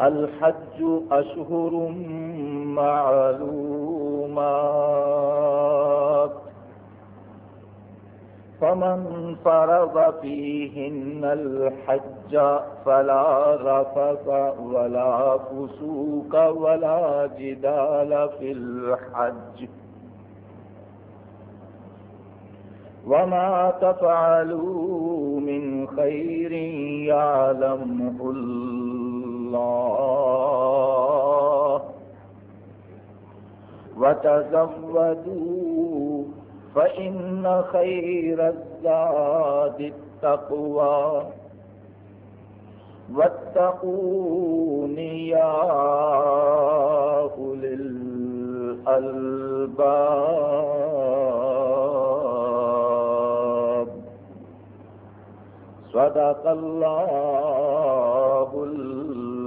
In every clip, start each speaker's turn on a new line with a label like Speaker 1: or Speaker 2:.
Speaker 1: الحج أشهر معلومات. فمن فرض فيهن الحج فلا رفض ولا فسوق ولا جدال في الحج. وما تفعلوا من خير يعلمه الله. وتزودوا فإن خير الزاد التقوى واتقون يا أولي الألباب صدق الله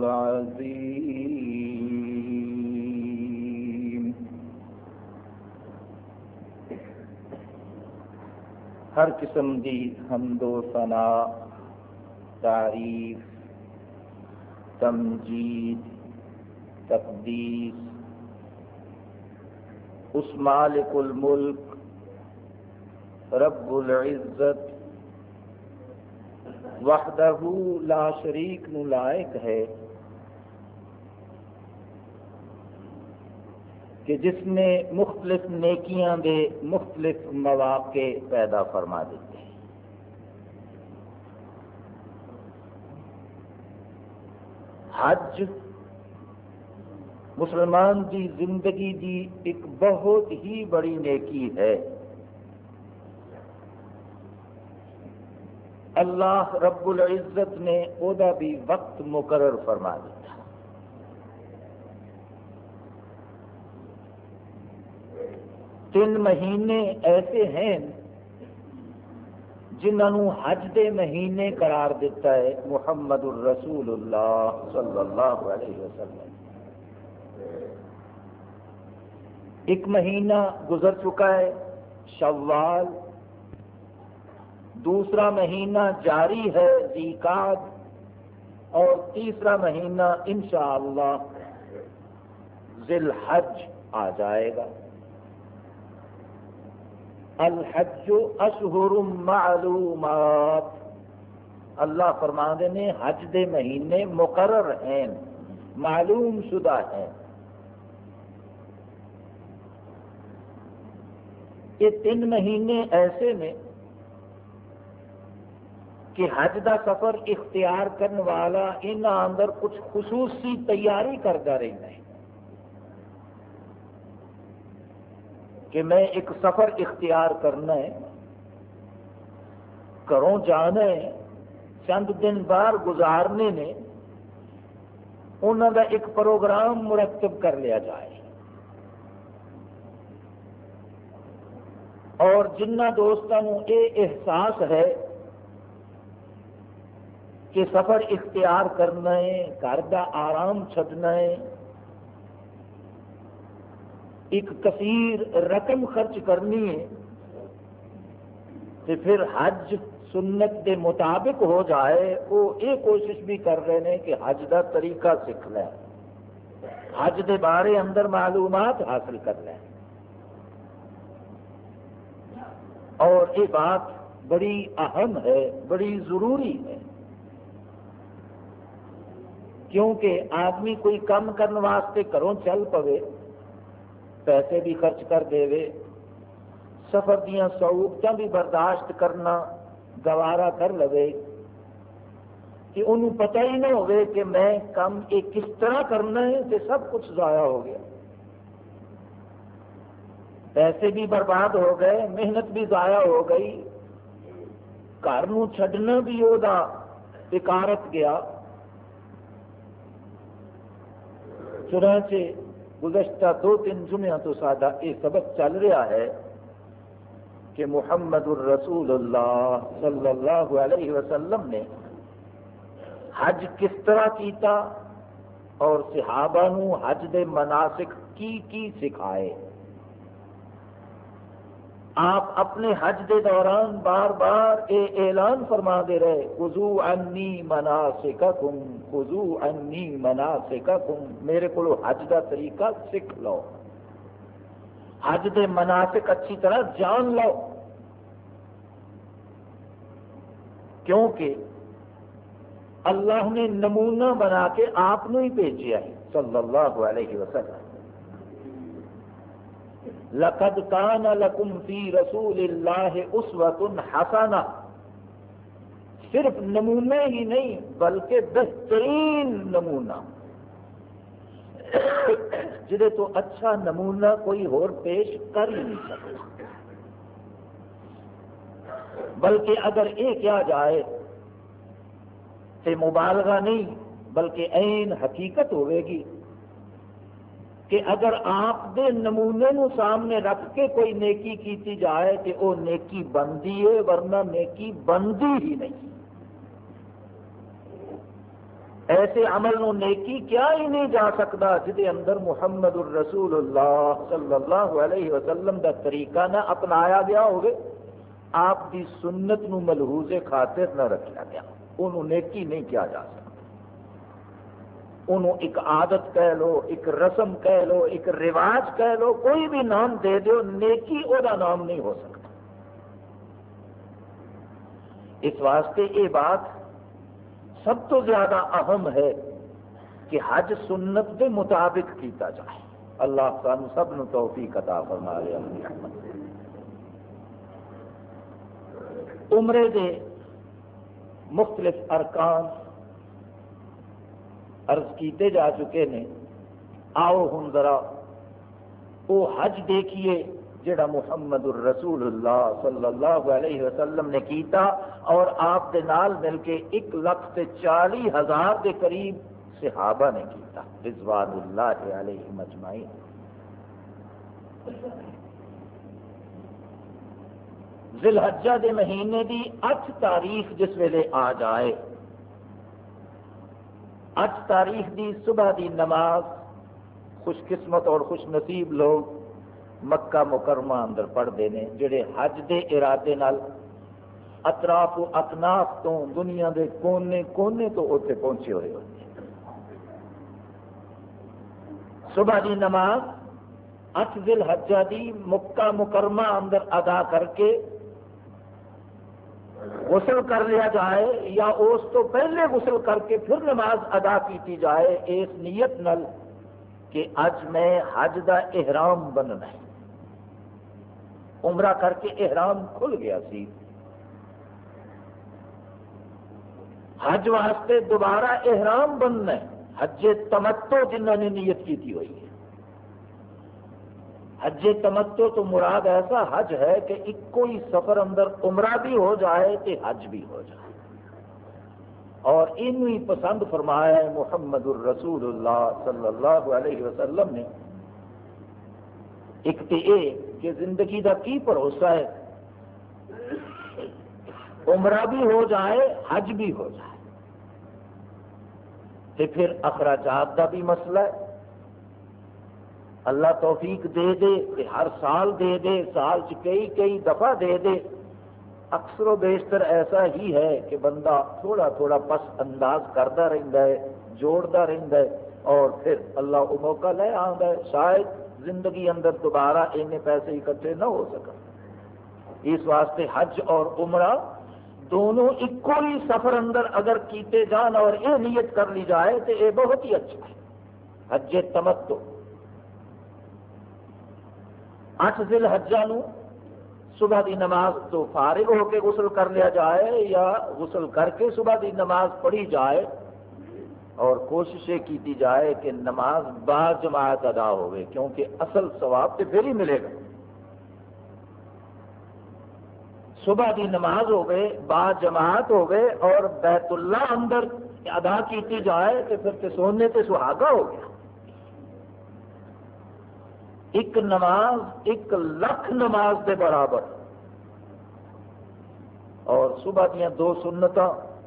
Speaker 1: العظيم. ہر قسم دی حمد و ثنا، تعریف، تمجید، تقدیس. اس مالک الملک، رب العزت، وحدہ لا شریک نو لائق ہے. کہ جس نے مختلف نیکیاں دے مختلف مواقع پیدا فرما دیتے حج مسلمان دی زندگی دی ایک بہت ہی بڑی نیکی ہے۔ اللہ رب العزت نے وہ بھی وقت مقرر فرما دیا تین مہینے ایسے ہیں جنہوں حج دے مہینے قرار دیتا ہے محمد الرسول اللہ صلی اللہ علیہ وسلم ایک مہینہ گزر چکا ہے شوال دوسرا مہینہ جاری ہے زیکات اور تیسرا مہینہ انشاءاللہ ذی الحج آ جائے گا الحج اشہر معلومات۔ اللہ فرماندے نے حج دے مہینے مقرر ہیں، معلوم شدہ ہیں۔ یہ تین مہینے ایسے میں کہ حج دا سفر اختیار کرنے والا ان اندر کچھ خصوصی تیاری کرتا رہتا ہے۔ کہ میں ایک سفر اختیار کرنا ہے، گھروں جانا ہے، چند دن باہر گزارنے نے انہوں کا ایک پروگرام مرتب کر لیا جائے۔ اور جنہ دوستوں یہ احساس ہے کہ سفر اختیار کرنا ہے، گھر کا آرام چھڈنا ہے ایک کثیر رقم خرچ کرنی ہے تو پھر حج سنت کے مطابق ہو جائے، وہ یہ کوشش بھی کر رہے ہیں کہ حج کا طریقہ سیکھ لیں۔ حج کے بارے اندر معلومات حاصل کر لیں۔ اور یہ بات بڑی اہم ہے، بڑی ضروری ہے۔ کیونکہ آدمی کوئی کام کرنے واسطے گھروں چل پوے پیسے بھی خرچ کر دے سفر دیا سہولت بھی برداشت کرنا گوارا کر لو کہ انہوں پتہ ہی نہ ہوئے کہ میں کام یہ کس طرح کرنا ہے تو سب کچھ ضائع ہو گیا۔ پیسے بھی برباد ہو گئے، محنت بھی ضائع ہو گئی۔ گھر چھڈنا بھی وہ بکارت گیا۔ چنانچہ گزشتہ دو تین جمعہ تو سادہ یہ سبق چل رہا ہے کہ محمد الرسول اللہ صلی اللہ علیہ وسلم نے حج کس طرح کیتا اور صحابہ نو حج دے مناسک کی کی سکھائے۔ آپ اپنے حج دے دوران بار بار اے اعلان فرما دے رہے خزو انی منا کم خزو انی منا کم میرے کو حج دا طریقہ سیکھ لو۔ حج دے مناسک اچھی طرح جان لو۔ کیونکہ اللہ نے نمونہ بنا کے آپ ہی بھیجا ہے، صلی اللہ علیہ وسلم۔ لقد کان لکم فی رسول اللہ اسوت حسنہ صرف نمونے ہی نہیں، بلکہ بہترین نمونہ۔ جہے تو اچھا نمونہ کوئی اور پیش کر ہی نہیں سکتا۔ بلکہ اگر یہ کیا جائے تو مبالغہ نہیں، بلکہ عین حقیقت ہوئے گی۔ کہ اگر آپ دے نمونے نو سامنے رکھ کے کوئی نیکی کیتی جائے کہ وہ نیکی بنتی ہے، ورنہ نیکی بنتی ہی نہیں۔ ایسے عمل نو نیکی کیا ہی نہیں جا سکتا جہد اندر محمد الرسول اللہ صلی اللہ علیہ وسلم دا طریقہ نہ اپنایا گیا ہوگے، آپ کی سنت نو ملحوظ خاطر نہ رکھا گیا۔ انہوں نیکی نہیں کیا جا سکتا۔ انہوں ایک عادت کہہ لو، ایک رسم کہہ لو، ایک رواج کہہ لو، کوئی بھی نام دے دو نیکی وہ نام نہیں ہو سکتا۔ اس واسطے یہ بات سب تو زیادہ اہم ہے کہ حج سنت کے مطابق کیتا جائے۔ اللہ سان سب نو توفیق عطا فرما لے اپنی رحمت عمرے دے مختلف ارکان عرض کیتے جا چکے ہیں آؤ ہوں ذرا وہ حج دیکھیے جڑا محمد الرسول اللہ صلی اللہ علیہ وسلم نے کیتا اور آپ دے نال مل کے ایک لاکھ سے چالی ہزار دے قریب صحابہ نے کیتا، رضوان اللہ علیہ مجمعین ذلحجہ دے مہینے دی اٹھ تاریخ جس ویلے آ جائے۔ اٹھ تاریخ دی صبح دی نماز، خوش قسمت اور خوش نصیب لوگ مکہ مکرمہ اندر پڑھتے ہیں، جڑے حج دے ارادے نال اطراف و اکناف تو دنیا دے کونے کونے تو اتنے پہنچے ہوئے ہوتے ہیں۔ صبح دی نماز اٹھ دل حجہ دی مکہ مکرمہ اندر ادا کر کے غسل کر لیا جائے یا اس تو پہلے غسل کر کے پھر نماز ادا کی جائے اس نیت نل کہ اج میں حج دا احرام بننا ہے۔ عمرہ کر کے احرام کھل گیا سی۔ حج واسطے دوبارہ احرام بننا ہے۔ حج تمتو جنہوں نے نیت کی ہوئی ہے۔ حج تمتو تو مراد ایسا حج ہے کہ ایک کوئی سفر اندر عمرہ بھی ہو جائے تو حج بھی ہو جائے۔ اور ان پسند فرمایا ہے محمد الرسول اللہ صلی اللہ علیہ وسلم نے۔ ایک تو یہ کہ زندگی کا کی بھروسہ ہے؟ عمرہ بھی ہو جائے، حج بھی ہو جائے۔ پھر اخراجات کا بھی مسئلہ ہے۔ اللہ توفیق دے دے کہ ہر سال دے دے، سال چ کئی کئی دفعہ دے دے۔ اکثر و بیشتر ایسا ہی ہے کہ بندہ تھوڑا تھوڑا پس انداز کرتا رہتا ہے، جوڑتا رہتا ہے اور پھر اللہ وہ موقع لے آتا ہے۔ شاید زندگی اندر دوبارہ این پیسے اکٹھے نہ ہو سکن۔ اس واسطے حج اور عمرہ دونوں ایک ہی سفر اندر اگر کیتے جان اور یہ نیت کر لی جائے تو یہ بہت ہی اچھا ہے۔ حج تمتو اٹھ دل حجا صبح دی نماز تو فارغ ہو کے غسل کر لیا جائے یا غسل کر کے صبح دی نماز پڑھی جائے؟ اور کوششیں کی جائے کہ نماز با جماعت ادا ہوئے، کیونکہ اصل ثواب تو پھر ہی ملے گا۔ صبح دی نماز ہوئے، با جماعت ہوئے اور بیت اللہ اندر ادا کی جائے تو پھر تے سونے تے سہاگا ہو گیا۔ ایک نماز، ایک لکھ نماز کے برابر۔ اور صبح دیا دو سنت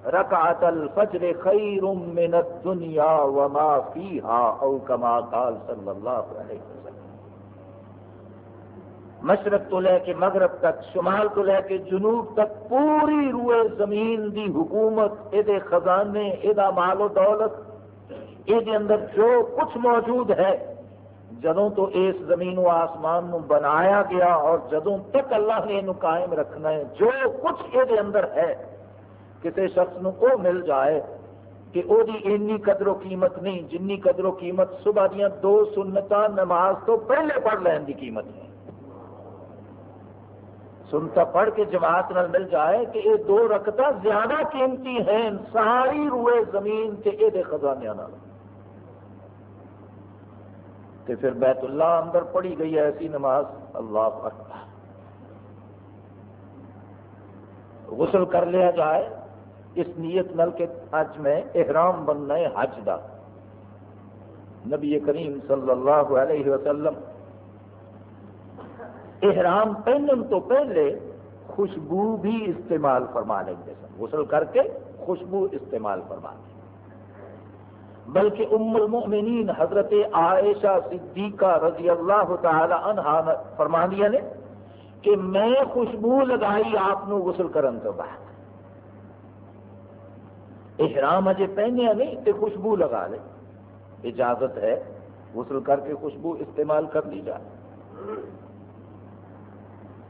Speaker 1: رکعت الفجر خیر من الدنیا وما فیہا او کما قال صلی اللہ علیہ وسلم۔ مشرق تو لے کے مغرب تک، شمال تو لے کے جنوب تک پوری روئے زمین دی حکومت یہ خزانے یہ مال و دولت یہ اندر جو کچھ موجود ہے جدوں تو اس زمین و آسمان نو بنایا گیا اور جدوں تک اللہ نے یہ قائم رکھنا ہے، جو کچھ یہ اندر ہے کسی شخص نو وہ مل جائے کہ وہ اینی قدر و قیمت نہیں جنی قدر و قیمت صبح دیا دو سنتا نماز تو پہلے پڑھ لین کی قیمت ہے۔ سنتا پڑھ کے جماعت نال مل جائے کہ یہ دو رکھتا زیادہ قیمتی ہیں، ساری روئے زمین کے یہ خزانے پھر بیت اللہ اندر پڑھی گئی ہے ایسی نماز، اللہ اکبر۔ غسل کر لیا جائے، اس نیت نل کے حج میں احرام بننا ہے حج دا۔ نبی کریم صلی اللہ علیہ وسلم احرام پہنن تو پہلے خوشبو بھی استعمال فرما لیں گے سن۔ غسل کر کے خوشبو استعمال فرما لیں۔ بلکہ ام المؤمنین حضرت عائشہ صدیقہ رضی اللہ تعالی عنہ فرما دیا نے کہ میں خوشبو لگائی آپ غسل کرن تو بعد۔ احرام اجے پہنیا نہیں تو خوشبو لگا لے۔ اجازت ہے غسل کر کے خوشبو استعمال کر لی جائے۔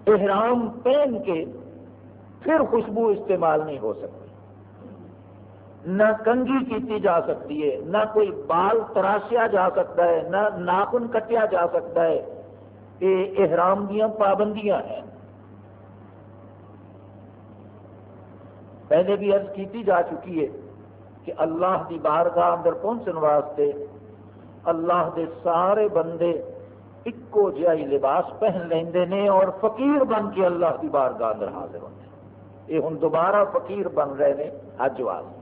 Speaker 1: احرام پہن کے پھر خوشبو استعمال نہیں ہو سکتی۔ نہ کنگھی کیتی جا سکتی ہے، نہ کوئی بال تراشیا جا سکتا ہے، نہ ناخن کٹیا جا سکتا ہے۔ یہ احرام دیا پابندیاں ہیں۔ پہلے بھی عرض کیتی جا چکی ہے کہ اللہ دی بارگاہ اندر پہنچنے واسطے اللہ دے سارے بندے ایکو جہی لباس پہن لیندے نے اور فقیر بن کے اللہ دی بارگاہ اندر حاضر ہوتے یہ ہوں دوبارہ فقیر بن رہے ہیں حج واسطے۔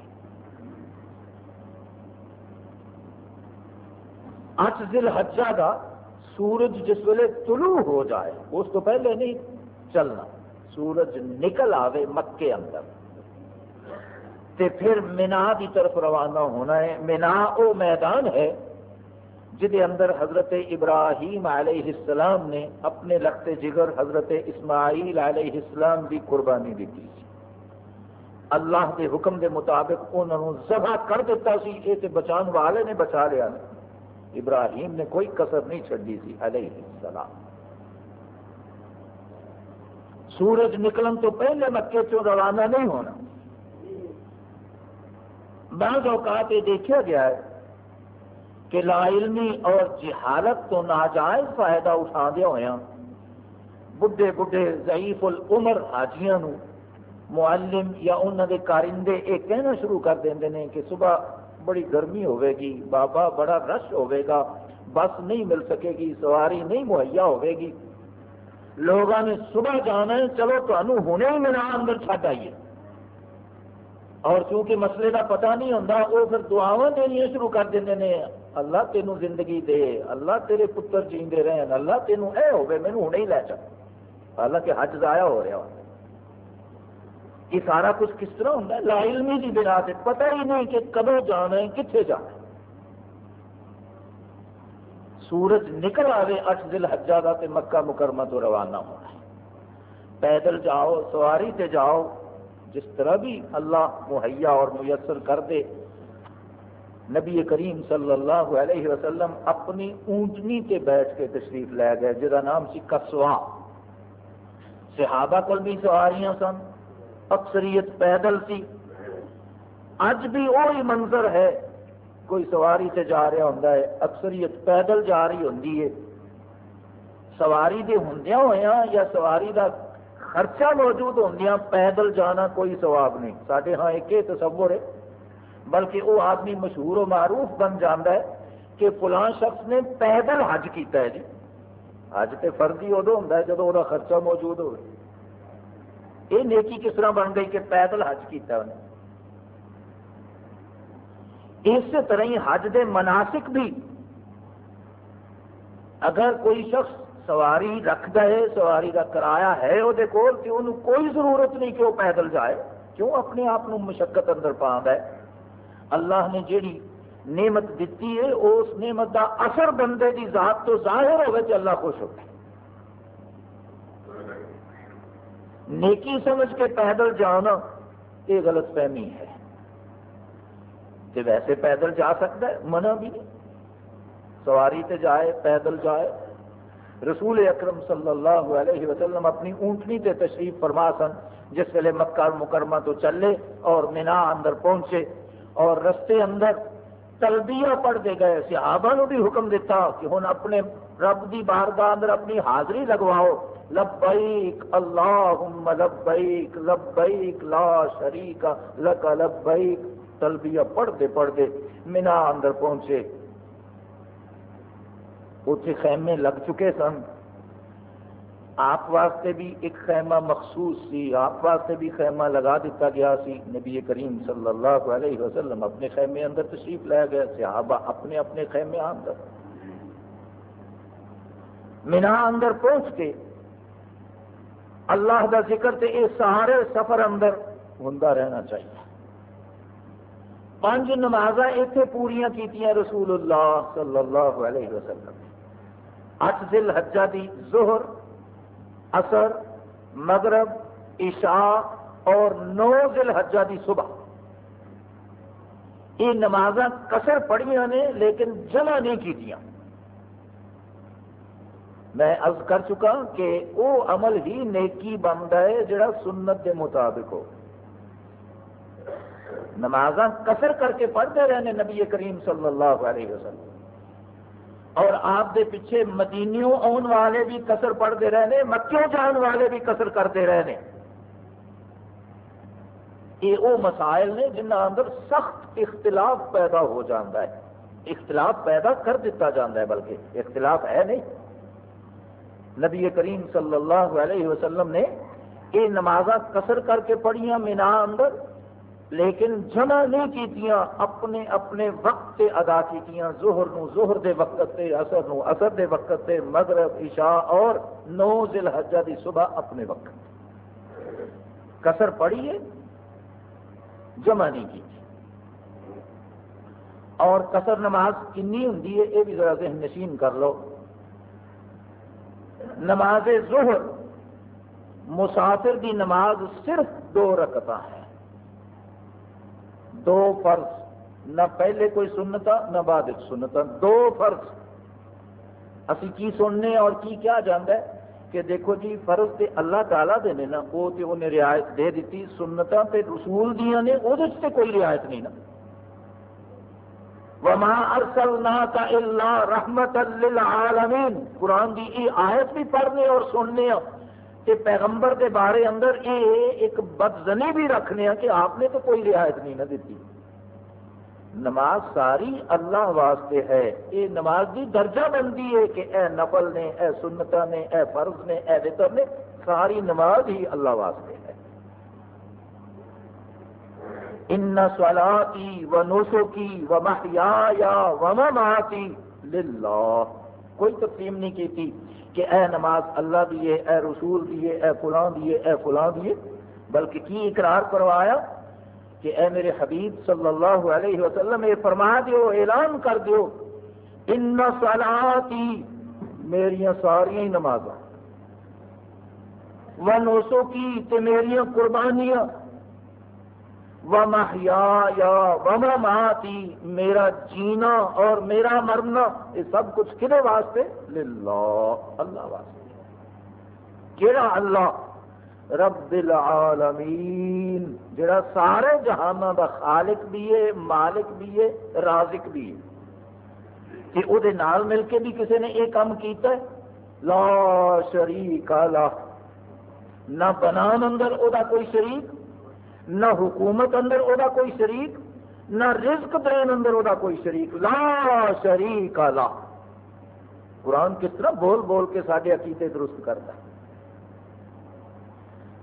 Speaker 1: اچ دل حجا کا سورج جس ویلے طلوع ہو جائے، اس تو پہلے نہیں چلنا۔ سورج نکل آوے مکے اندر۔ تے پھر مینا کی طرف روانہ ہونا ہے۔ مینا وہ میدان ہے جہد اندر حضرت ابراہیم علیہ السلام نے اپنے لگتے جگر حضرت اسماعیل علیہ السلام کی قربانی دیتی اللہ کے حکم کے مطابق انہوں ذبح کر دیتا سی یہ بچان والے نے بچا لیا۔ ابراہیم نے کوئی کسر نہیں چڈی سی علیہ السلام۔ سورج نکلن تو پہلے مکے چوں روانہ نہیں ہونا۔ بعض اوقات یہ دیکھا گیا ہے کہ لا علمی اور جہالت تو ناجائز فائدہ اٹھا دیا ہوا ہاں۔ بڑھے بڑھے ضعیف العمر حاجیاں معلم یا انہوں کے کارندے یہ کہنا شروع کر دیں کہ صبح بڑی گرمی ہوئے گی، بابا بڑا رش ہوئے گا، بس نہیں مل سکے گی، سواری نہیں مہیا ہوئے گی۔ لوگوں نے صبح جانا ہے، چلو تمہیں ہونے ہی میرا اندر چھڈ آئیے۔ اور چونکہ مسئلے کا پتہ نہیں ہوتا وہ پھر دعوا دنیا شروع کر دیں نے، اللہ تینوں زندگی دے، اللہ تیرے پتر جیندے رہن، اللہ تینوں اے ہوے مینوں ہوں ہی لے چل۔ حالانکہ حج ضائع ہو رہا۔ ہوتا یہ سارا کچھ کس طرح ہوتا ہے؟ لا علمی کی بنا سے پتہ ہی نہیں کہ کدو جانا ہے کتنے جانا ہے۔ سورج نکل آئے اٹھ دل حجا کا مکہ مکرمہ تو روانہ ہونا ہے۔ پیدل جاؤ، سواری سے جاؤ، جس طرح بھی اللہ مہیا اور میسر کر دے۔ نبی کریم صلی اللہ علیہ وسلم اپنی اونٹنی تے بیٹھ کے تشریف لے گئے، جہاں نام سی کسوا صحابہ کو بھی سواریاں سن۔ اکثریت پیدل سی۔ اج بھی وہی منظر ہے۔ کوئی سواری سے جا رہا ہوں اکثریت پیدل جا رہی ہوں سواری دے ہوں ہوا یا سواری کا خرچہ موجود ہوں پیدل جانا کوئی ثواب نہیں۔ سارے ہاں ایک تصور ہے، بلکہ وہ آدمی مشہور و معروف بن جانا ہے کہ فلاں شخص نے پیدل حج کیتا ہے جی۔ حج تو فرضی ادو ہوں جب وہ خرچہ موجود ہو یہ نیکی کس طرح بن گئی کہ پیدل حج کیتا انہیں اس طرح ہی حج دے مناسک بھی۔ اگر کوئی شخص سواری رکھتا ہے سواری کا کرایہ ہے وہ کوئی ضرورت نہیں کہ وہ پیدل جائے۔ کیوں؟ اپنے آپ مشقت اندر پا ہے اللہ نے جیڑی نعمت دیتی ہے، اس نعمت کا اثر بندے کی ذات تو ظاہر ہوگا کہ اللہ خوش ہو نیکی سمجھ کے پیدل جانا یہ غلط فہمی ہے۔ کہ ویسے پیدل جا سکتا ہے، منع بھی نہیں سواری تے جائے، پیدل جائے۔ رسول اکرم صلی اللہ علیہ وسلم اپنی اونٹنی تے تشریف فرما سن، جس ویلے مکہ مکرمہ تو چلے اور مینا اندر پہنچے اور رستے اندر تلبیہ پڑھتے گئے، صحابہ نو بھی حکم دیتا کہ ہوں اپنے رب دی بارگاہ اندر اپنی حاضری لگواؤ۔ لبیک اللہم لبیک لبیک لا شریک لک، لبیک۔ تلبیہ پڑھتے پڑھتے مینا اندر پہنچے۔ اتنے خیمے لگ چکے سن۔ آپ واسطے بھی ایک خیمہ مخصوص سی، آپ واسطے بھی خیمہ لگا دیتا گیا سی۔ نبی کریم صلی اللہ علیہ وسلم اپنے خیمے اندر تشریف لے گئے، صحابہ اپنے اپنے خیمے اندر۔ مینا اندر پہنچ کے اللہ کا ذکر تے یہ سارے سفر اندر ہوں رہنا چاہیے۔ پانچ نماز اتنے پوریا کی رسول اللہ صلی اللہ علیہ وسلم۔ اٹھ دل حجا دی زہر اثر مغرب، عشاء اور نو دل حجا دی صبح۔ یہ نماز کسر پڑھیا نے لیکن جمع نہیں کی میں عرض کر چکا کہ وہ عمل ہی نیکی بنتا ہے جڑا سنت کے مطابق ہو۔ نماز کسر کر کے پڑھتے رہنے نبی کریم صلی اللہ علیہ وسلم۔ اور آپ دے پیچھے مدینیوں آن والے بھی کسر پڑھتے رہنے، مکیوں جان والے بھی کسر کرتے رہنے۔ یہ وہ مسائل نے جنہ اندر سخت اختلاف پیدا ہو جاتا ہے۔ اختلاف پیدا کر دیتا جاتا ہے، بلکہ اختلاف ہے نہیں۔ نبی کریم صلی اللہ علیہ وسلم نے یہ نماز کسر کر کے پڑھیاں، مینا اندر، لیکن جمع نہیں کی اپنے اپنے وقت ادا کی زہر نو زہر دے وقت تے اثر نو اثر دے وقت تے، مغرب، عشاء اور نو ذی الحجہ دی صبح اپنے وقت۔ کسر پڑھیے، جمع نہیں کی اور کسر نماز کنی ہوں یہ بھی ذرا ذہن نشین کر لو۔ نماز ظہر، مسافر دی نماز صرف دو رکتا ہے دو فرض، نہ پہلے کوئی سنتا، نہ بعد سنتا۔ دو فرض۔ اسی کی سننے اور کی کیا جانا ہے؟ کہ دیکھو جی فرض تے اللہ تعالیٰ دے نے نا، وہ تے انہیں رعایت دے دیتی سنتا تے رسول دیا نے، وہ کوئی رعایت نہیں نا۔ وما ارسلناک الا رحمت للعالمین قرآن دی یہ آیت بھی پڑھنے اور سننے کہ پیغمبر کے بارے اندر یہ ایک بدزنی بھی رکھنے ہیں کہ آپ نے تو کوئی رعایت نہیں نہ دیتی۔ نماز ساری اللہ واسطے ہے۔ یہ نماز دی درجہ بنتی ہے کہ اے نفل نے، اے سنتا نے، اے فرض نے، اے وطر نے، ساری نماز ہی اللہ واسطے ہے ان سوالاتی و نوسو کی و محیا و مماتی للہ کوئی تقسیم نہیں کی تھی کہ اے نماز اللہ دیے اے رسول دیے اے فلاں دیے اے فلاں دیے بلکہ کی اقرار کروایا کہ اے میرے حبیب صلی اللہ علیہ وسلم یہ فرما دیو، اعلان کر دیو ان سوالاتی میریاں ساری نماز و نوسو کی تے میریاں قربانیاں یا مماتی میرا جینا اور میرا مرنا، یہ سب کچھ کھے واسطے؟ للہ، اللہ واسطے۔ کہڑا اللہ؟ رب العالمین، جڑا سارے جہانوں کا خالق بھی ہے، مالک بھی ہے، رازق بھی ہے۔ کہ وہ نال مل کے بھی کسی نے یہ کام کیتا ہے؟ لا شریک اللہ نہ بنان اندر وہ کوئی شریک نہ حکومت اندر او دا کوئی شریک، نہ رزق دین اندر او دا کوئی شریک۔ لا شریک لا۔ قرآن کس طرح بول بول کے سارے عقیدے درست کرتا ہے۔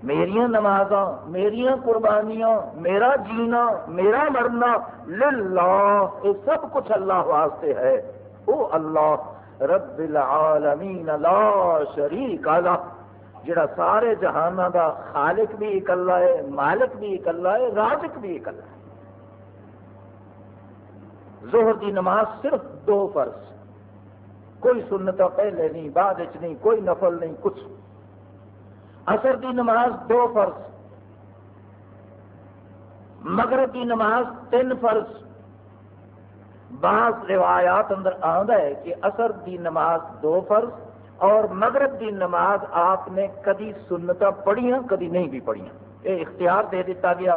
Speaker 1: میرا نماز میرا قربانیاں، میرا جینا، میرا مرنا، للہ، یہ سب کچھ اللہ واسطے ہے۔ او اللہ، رب العالمین لا شریک اللہ جڑا سارے جہان دا خالق بھی اکلا ہے، مالک بھی اکلا ہے، رازق بھی اکلا ہے۔ زہر دی نماز صرف دو فرض۔ کوئی سنتا پہلے نہیں، بعد نہیں، کوئی نفل نہیں، کچھ۔ اثر دی نماز دو فرض۔ مغرب کی نماز تین فرض۔ بعض روایات اندر آدھا ہے کہ اثر دی نماز دو فرض۔ اور مغرب دی نماز آپ نے کدی سنتا پڑھیاں، کدی نہیں بھی پڑھیاں۔ یہ اختیار دے دیتا گیا،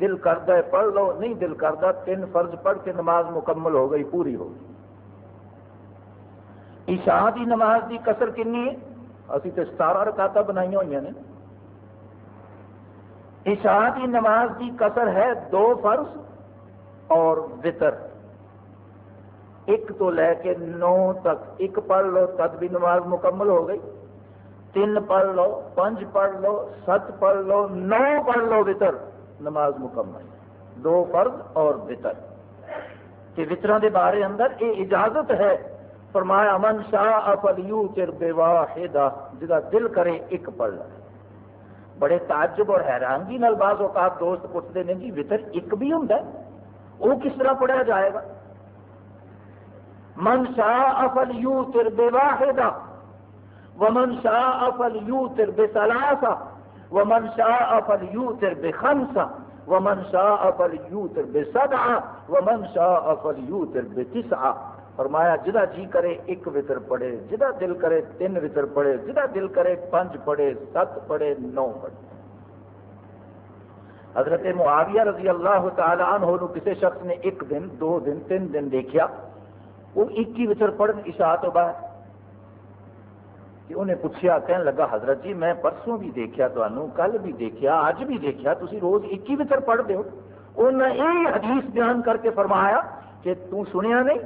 Speaker 1: دل کرتا ہے، پڑھ لو، نہیں دل کرتا تین فرض پڑھ کے نماز مکمل ہو گئی، پوری ہو گئی۔ عشاء دی نماز دی کسر کنی ہے؟ اسی تو ستارہ رکاتا بنائی ہوئی نے عشاء دی نماز دی کسر ہے دو فرض اور وطر۔ ایک تو لے کے نو تک، ایک پڑھ لو تک بھی نماز مکمل ہو گئی، تین پڑھ لو، پانچ پڑھ لو ست پڑھ لو، نو پڑھ لو وطر، نماز مکمل، دو فرض اور وطر۔ کہ وطروں کے بارے اندر یہ اجازت ہے، فرمایا، من شاہ افل یو چر بے واحدہ جدا دل کرے ایک پڑھ لے۔ بڑے تعجب اور حیرانگی نال بعض اوقات دوست پوچھتے ہیں جی وطر ایک بھی ہوں وہ کس طرح پڑھا جائے گا؟ من شاہ افل یو تر بے واحدہ ومن شاء فليوتر بثلاثة، ومن شاء فليوتر بخمسة، ومن شاء فليوتر بسبعة، ومن شاء فليوتر بتسعة۔ فرمایا جدا جی کرے ایک وطر پڑھے جدا دل کرے تین وطر پڑھے جدا دل کرے پانچ پڑھے ست پڑھے نو پڑھے حضرت معاویہ رضی اللہ تعالی عنہ کسی شخص نے ایک دن، دو دن، تین دن دیکھا وہ ایک ہی وطر پڑھن عشاء تو بعد کہ انہیں پوچھا کہنے لگا، حضرت جی میں پرسوں بھی دیکھا تمہوں کل بھی دیکھا اج بھی دیکھا تھی روز ایک ہی وطر پڑھ دو انہیں یہ حدیث بیان کر کے فرمایا کہ تو سنیا نہیں،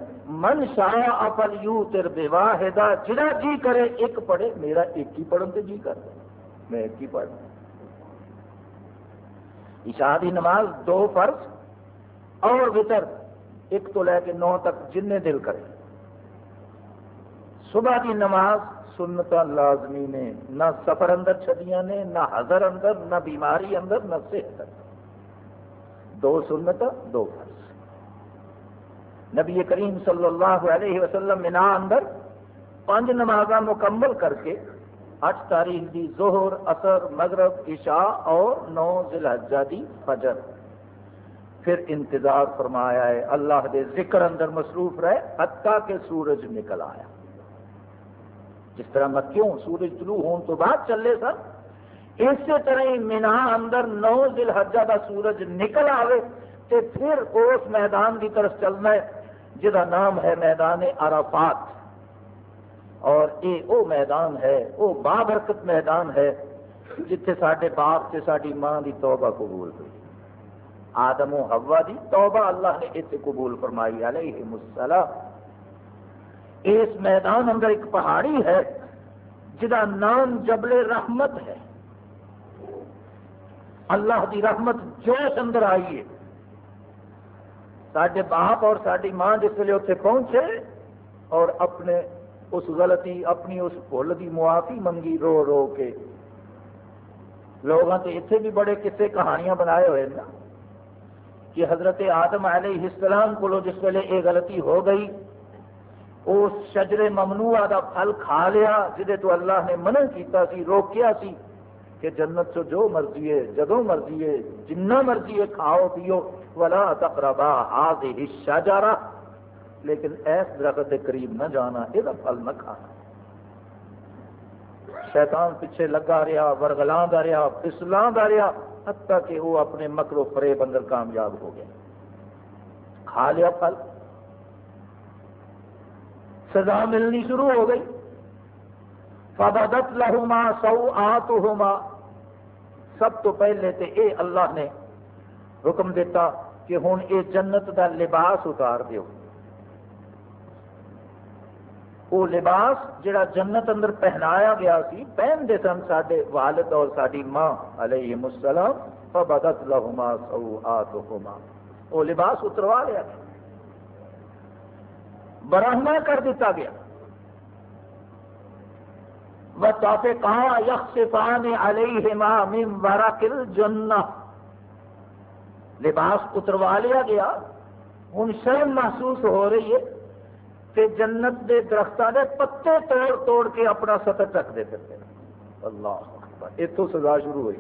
Speaker 1: من شاہ افل یو تر بے واحدہ جڑا جی کرے ایک پڑھے، میرا ایک ہی پڑھن سے جی کر میں ایک ہی پڑھ عشاء دی نماز دو فرض اور وطر۔ ایک تو لے کے نو تک جن دل کرے۔ صبح کی نماز سنت لازمی نے، نہ سفر اندر چدیاں نے، نہ حضر اندر، نہ بیماری اندر، نہ صحت اندر۔ دو سنت، دو فرض۔ نبی کریم صلی اللہ علیہ وسلم منا اندر پانچ نماز مکمل کر کے اٹھ تاریخ دی ظہر اثر مغرب، عشاء اور نو ذی دی فجر۔ پھر انتظار فرمایا ہے، اللہ دے ذکر اندر مصروف رہے، حتیٰ کہ سورج نکل آیا۔ جس طرح مکیوں سورج طلوع ہونے تو بعد چلے سن اسی طرح ہی مینا اندر نو دل حجا کا سورج نکل آئے تو پھر اس میدان کی طرف چلنا ہے جہاں نام ہے میدان عرفات۔ اور یہ وہ میدان ہے وہ بابرکت میدان ہے، جتھے سڈے باپ سے ساری ماں کی توبہ قبول ہوئی۔ آدم و ہوا دی، توبہ اللہ نے اتنے قبول فرمائی علیہ السلام۔ اس میدان اندر ایک پہاڑی ہے جہاں نام جبل رحمت ہے۔ اللہ دی رحمت جوش اندر آئی ہے۔ سڈے باپ اور ساری ماں جس ویلے اتنے پہنچے، اور اپنے اس غلطی، اپنی اس بھول کی معافی منگی رو رو کے۔ لوگوں سے اتنے بھی بڑے کسے کہانیاں بنائے ہوئے نا۔ کہ حضرت آدم علیہ السلام کو جس ویلے یہ غلطی ہو گئی اس شجر ممنوع دا پھل کھا لیا جہے تو اللہ نے منع کیتا سی، روکیا سی کہ جنت چو جو مرضی ہے جدو مرضی ہے، جنہ مرضی ہے کھاؤ، پیو، ولا تقربا هذه الشجره لیکن ایس درخت کے قریب نہ جانا، یہ پھل نہ کھانا۔ شیطان پیچھے لگا رہا ورگلاں رہا پسلاں رہا۔ حتیٰ کہ وہ اپنے مکر و فریب اندر کامیاب ہو گیا کھا لیا پھل۔ سزا ملنی شروع ہو گئی۔ فبدت لہما سو آ سب تو پہلے تے اے اللہ نے حکم دیتا کہ ہوں اے جنت دا لباس اتار دیو۔ وہ لباس جڑا جنت اندر پہنایا گیا سی، پہن دے سن سڈے والد اور ساری ماں علیہ السلام، فبدت لہما سو آ وہ لباس اتروا لیا گیا۔ برہنا کر دیتا گیا۔ بتاتے کہاں یکسفان علیہما من ورق الجنہ۔ لباس اتروا لیا گیا۔ ہوں شرم محسوس ہو رہی ہے۔ کہ جنت کے درختوں کے پتے توڑ توڑ کے اپنا سطر رکھتے پھرتے ہیں اللہ اتوں سزا شروع ہوئی۔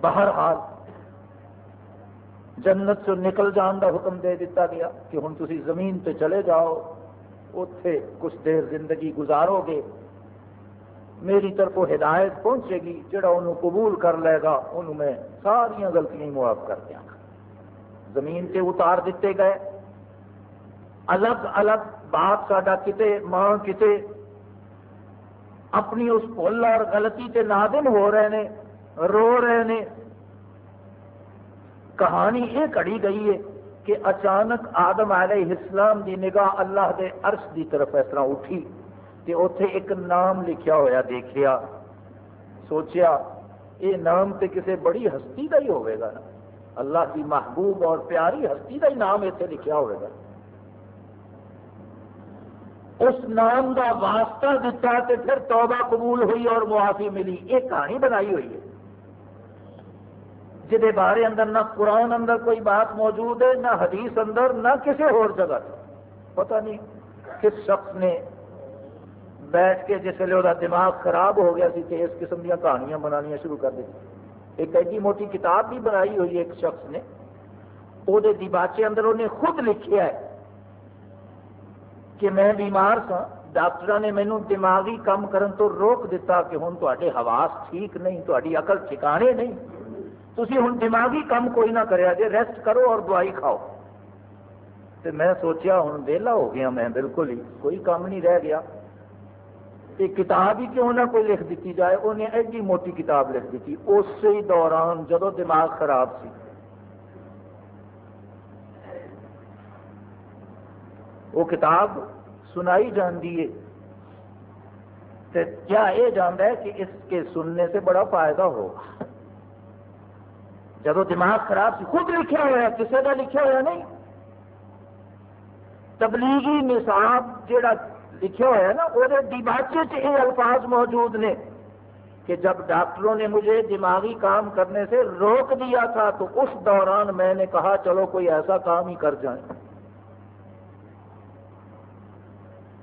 Speaker 1: بہرحال جنت سے نکل جان کا حکم دے دیتا گیا کہ ہوں تھی زمین پہ چلے جاؤ اتے کچھ دیر زندگی گزارو گے۔ میری طرف ہدایت پہنچے گی، جڑا انہوں قبول کر لے گا انہوں میں ساریا غلطیاں معاف کر دیا گا زمین سے اتار دیتے گئے الگ الگ باپ ساڈا کتے، ماں کتے اپنی اس پل اور غلطی تے نادم ہو رہے ہیں رو رہے ہیں کہانی یہ کڑی گئی ہے کہ اچانک آدم علیہ السلام دی نگاہ اللہ دے عرش دی طرف اس طرح اٹھی کہ اتے ایک نام لکھیا ہوا دیکھا سوچیا، یہ نام تے کسی بڑی ہستی کا ہی ہوئے گا۔ اللہ کی محبوب اور پیاری ہستی کا ہی نام اتنے لکھا ہوئے گا۔ اس نام کا واسطہ دیتا تو پھر توبہ قبول ہوئی اور معافی ملی۔ یہ کہانی بنائی ہوئی ہے۔ جہد بارے اندر نہ قرآن اندر کوئی بات موجود ہے، نہ حدیث اندر، نہ کسی اور جگہ پتہ نہیں کس شخص نے بیٹھ کے جس ویلے وہ دماغ خراب ہو گیا سی کہ اس قسم دیا کہانیاں بنانیاں شروع کر دی۔ ایک ایڈی موٹی کتاب بھی بنائی ہوئی ایک شخص نے۔ وہ دیباچے اندر انہیں خود لکھیا ہے۔ کہ میں بیمار سا ڈاکٹر نے مینو دماغی کام کرن تو روک دیتا کہ ہوں تے حواس ٹھیک نہیں تاری عقل ٹھکانے نہیں۔ تھی ہوں دماغی کام کوئی نہ کرے جے، ریسٹ کرو اور دوائی کھاؤ۔ تو میں سوچیا ہوں ویلا ہو گیا میں بالکل ہی، کوئی کام نہیں رہ گیا۔ کتاب ہی کیوں نہ کوئی لکھ دیتی جائے انہیں ایڈی موٹی کتاب لکھ دیتی اسی دوران جدو دماغ خراب سی وہ کتاب سنائی جاندی ہے۔ کیا یہ جانتا ہے کہ اس کے سننے سے بڑا فائدہ ہوگا؟ جب دماغ خراب سی، خود لکھا ہوا کسی کا لکھا ہوا نہیں۔ تبلیغی نصاب جہاں لکھا ہوا ہے نا وہ ڈیباچے یہ الفاظ موجود نے کہ جب ڈاکٹروں نے مجھے دماغی کام کرنے سے روک دیا تھا، تو اس دوران میں نے کہا، چلو کوئی ایسا کام ہی کر جائیں۔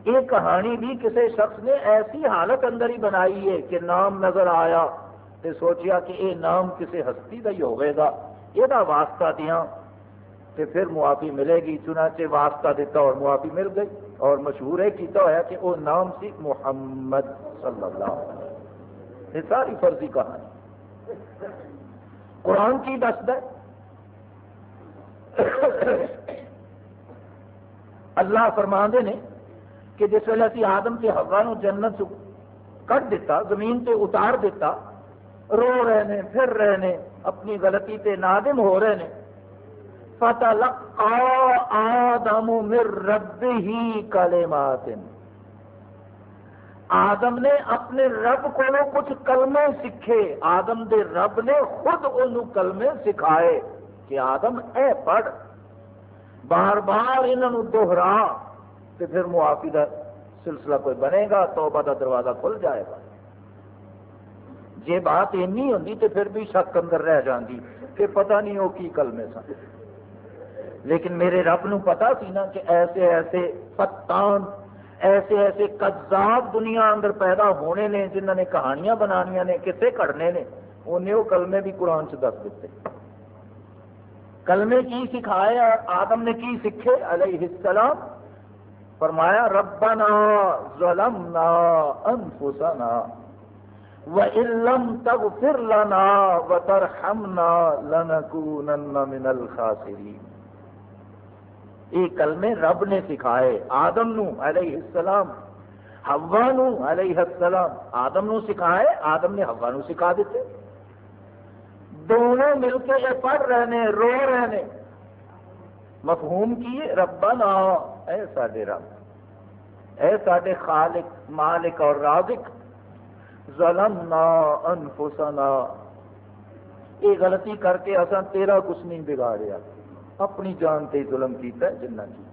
Speaker 1: یہ کہانی بھی کسی شخص نے ایسی حالت اندر ہی بنائی ہے کہ نام نظر آیا تو سوچیا کہ یہ نام کسی ہستی کا ہی ہوگا یہ واسطہ دیا تو پھر معافی ملے گی، چنانچہ واسطہ دیتا اور معافی مل گئی اور مشہور ہے کیتا ہوا کہ وہ نام سی محمد صلی اللہ علیہ وسلم۔ یہ ساری فرضی کہانی۔ قرآن کی دست ہے۔ اللہ فرماندے نے کہ جس ویلے اسی آدم کے ہوا نو جنت کٹ دیتا، زمین تے اتار دیتا، رو رہے نے پھر رہے نے اپنی غلطی تے نادم ہو رہے نے آدم مر رب ہی کلمات آدم نے اپنے رب کو کچھ کلمے سیکھے۔ آدم دے رب نے خود ان کلمے سکھائے کہ آدم، اے پڑھ، بار بار انہوں دوہرا۔ تو پھر معافی کا سلسلہ کوئی بنے گا، توبہ کا دروازہ کھل جائے گا۔ جی بات اینی ہوتی تو پھر بھی شک اندر رہ جاندی کہ پتہ نہیں وہ کی کلمے سن۔ لیکن میرے رب نو پتا سی نا کہ ایسے ایسے پتان ایسے ایسے کذاب دنیا اندر پیدا ہونے نے جنہوں نے کہانیاں بنانیاں نے کتنے کھڑنے نے انہیں وہ کلمے بھی قرآن چ دس دیتے۔ کلمے کی سکھائے، آدم نے کی سکھے؟ علیہ السلام۔ فرمایا، ربنا ظلمنا انفسنا وَإِن لَّمْ تَغْفِرْ لَنَا وَتَرْحَمْنَا لَنَكُونَنَّ مِنَ الْخَاسِرِينَ یہ کلمے رب نے سکھائے، آدم نو علیہ السلام ہوا نو علیہ السلام۔ آدم نو سکھائے، آدم نے ہوا نو سکھا دیتے۔ دونوں مل کے یہ پڑھ رہے رو رہے مفہوم کیے ربا نا اے ساڈے رب، اے ساڈے خالق، مالک اور رازق، ظلمنا انفسنا۔ یہ غلطی کر کے اصا تیرا کچھ نہیں بگاڑیا، اپنی جان تے ظلم کیتا ہے، جنہ کی۔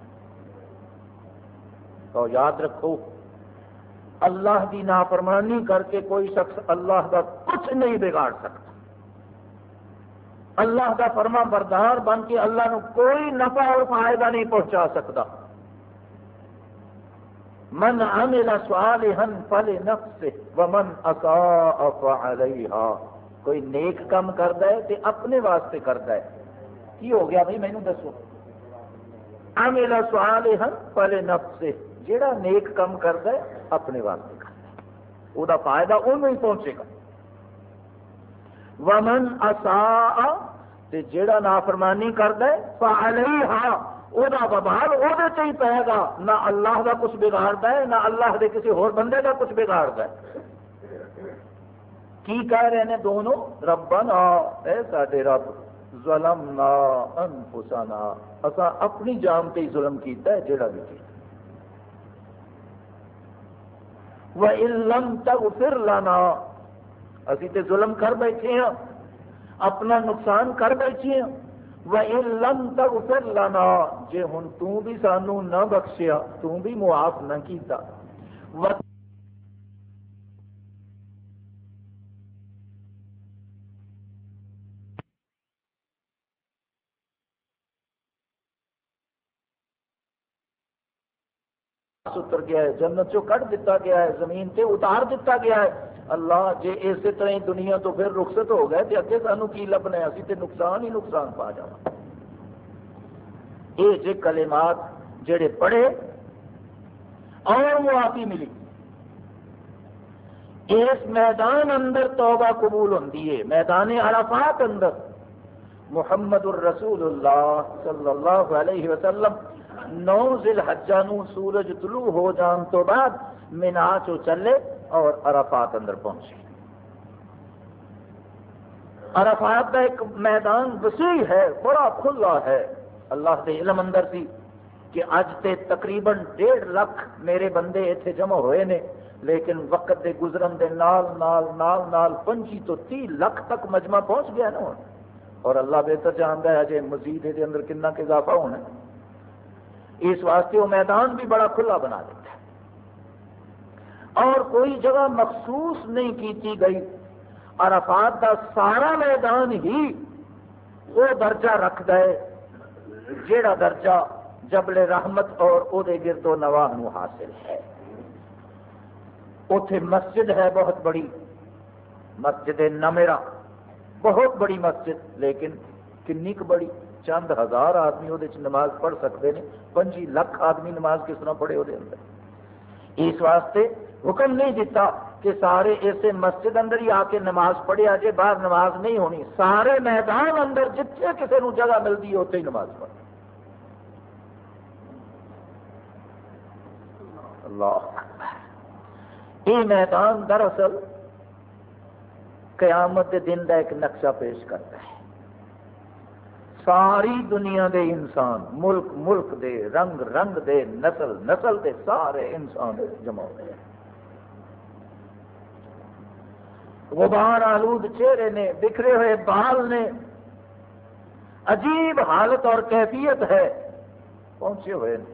Speaker 1: تو یاد رکھو، اللہ کی نافرمانی کر کے کوئی شخص اللہ کا کچھ نہیں بگاڑ سکتا۔ اللہ کا فرما بردار بن کے اللہ نو کوئی نفع اور فائدہ نہیں پہنچا سکتا۔ من عمل صالحا فلنفسه ومن اساء فعليها کوئی نیک کام کرتا ہے تے اپنے واسطے کرتا ہے۔ کی ہو گیا بھائی؟ مینوں دسو۔ عمل صالحا فلنفسه۔ جیڑا نیک کام کرتا ہے اپنے واسطے کرتا ہے۔ او دا فائدہ انہوں ہی پہنچے گا۔ ومن اساء تے جیڑا نافرمانی کرتا ہے فعليها وہ وبال وہ ہی پائے گا، نہ اللہ کا کچھ بگاڑتا ہے نہ اللہ کے کسی اور بندے کا کچھ بگاڑتا ہے کی کہہ رہے ہیں دونوں؟ ربنا، اے ساڈے رب، ظلمنا انفسنا۔ اسا اپنی جان تے ظلم کیتا ہے جڑا بھی کیتا وَإِن لَمْ تَغْفِرْ لَنَا۔ اسی تے ظلم کر بیٹھے ہیں اپنا نقصان کر بیٹھے ہیں تَغْفِرْ لَنَا جے ہن تو بھی سانو نہ بخشیا تو بھی معاف نہ کیتا۔ اتر گیا ہے، جنت چو کٹ دیتا گیا ہے، زمین تے اتار دیتا گیا ہے۔ اللہ جے اسی طرح ہی دنیا تو پھر رخصت ہو گئے تے اگے سانو کی لبنا ہے؟ اسی تے نقصان ہی نقصان پا جا یہ جے کلمات جڑے پڑھے اور معافی ملی۔ اس میدان اندر توبہ قبول ہوتی ہے، میدان عرفات اندر۔ محمد الرسول اللہ صلی اللہ علیہ وسلم نو ذل حجا سورج طلوع ہو جان تو بعد مینا چو چلے اور عرفات اندر پہنچے۔ عرفات کا ایک میدان وسیع ہے، بڑا کھلا ہے۔ اللہ کے علم اندر سی کہ اج تے تقریباً ڈیڑھ لاکھ میرے بندے اتنے جمع ہوئے نے، لیکن وقت دے گزرن دے نال نال نال نال پنجی تو تی لاکھ تک مجمع پہنچ گیا نا۔ اور اللہ بہتر جانتا ہے اجے مزید اندر کنا اضافہ ہونا ہے۔ اس واسطے وہ میدان بھی بڑا کھلا بنا دیتا ہے۔ اور کوئی جگہ مخصوص نہیں کیتی گئی۔ عرفات کا سارا میدان ہی وہ درجہ رکھتا ہے جیڑا درجہ جبل رحمت اور او دے گرد و نواہ نو حاصل ہے۔ اتے مسجد ہے بہت بڑی، مسجد نمیرا بہت بڑی مسجد، لیکن کنی بڑی۔ چند ہزار آدمی وہ نماز پڑھ سکتے ہیں پنجی لاکھ آدمی نماز کس طرح پڑھے وہ اندر۔ اس واسطے حکم نہیں دیتا کہ سارے اسے مسجد اندر ہی آ کے نماز پڑھے، آجے باہر نماز نہیں ہونی۔ سارے میدان اندر جتنے کسی نو جگہ ملتی ہے اتنے ہی نماز پڑھ۔ اللہ یہ میدان دراصل قیامت دن کا ایک نقشہ پیش کرتا ہے۔ ساری دنیا دے انسان، ملک ملک دے، رنگ رنگ دے، نسل نسل دے، سارے انسان جمع ہو غبار آلود چہرے نے، بکھرے ہوئے بال نے، عجیب حالت اور کیفیت ہے، پہنچے ہوئے نے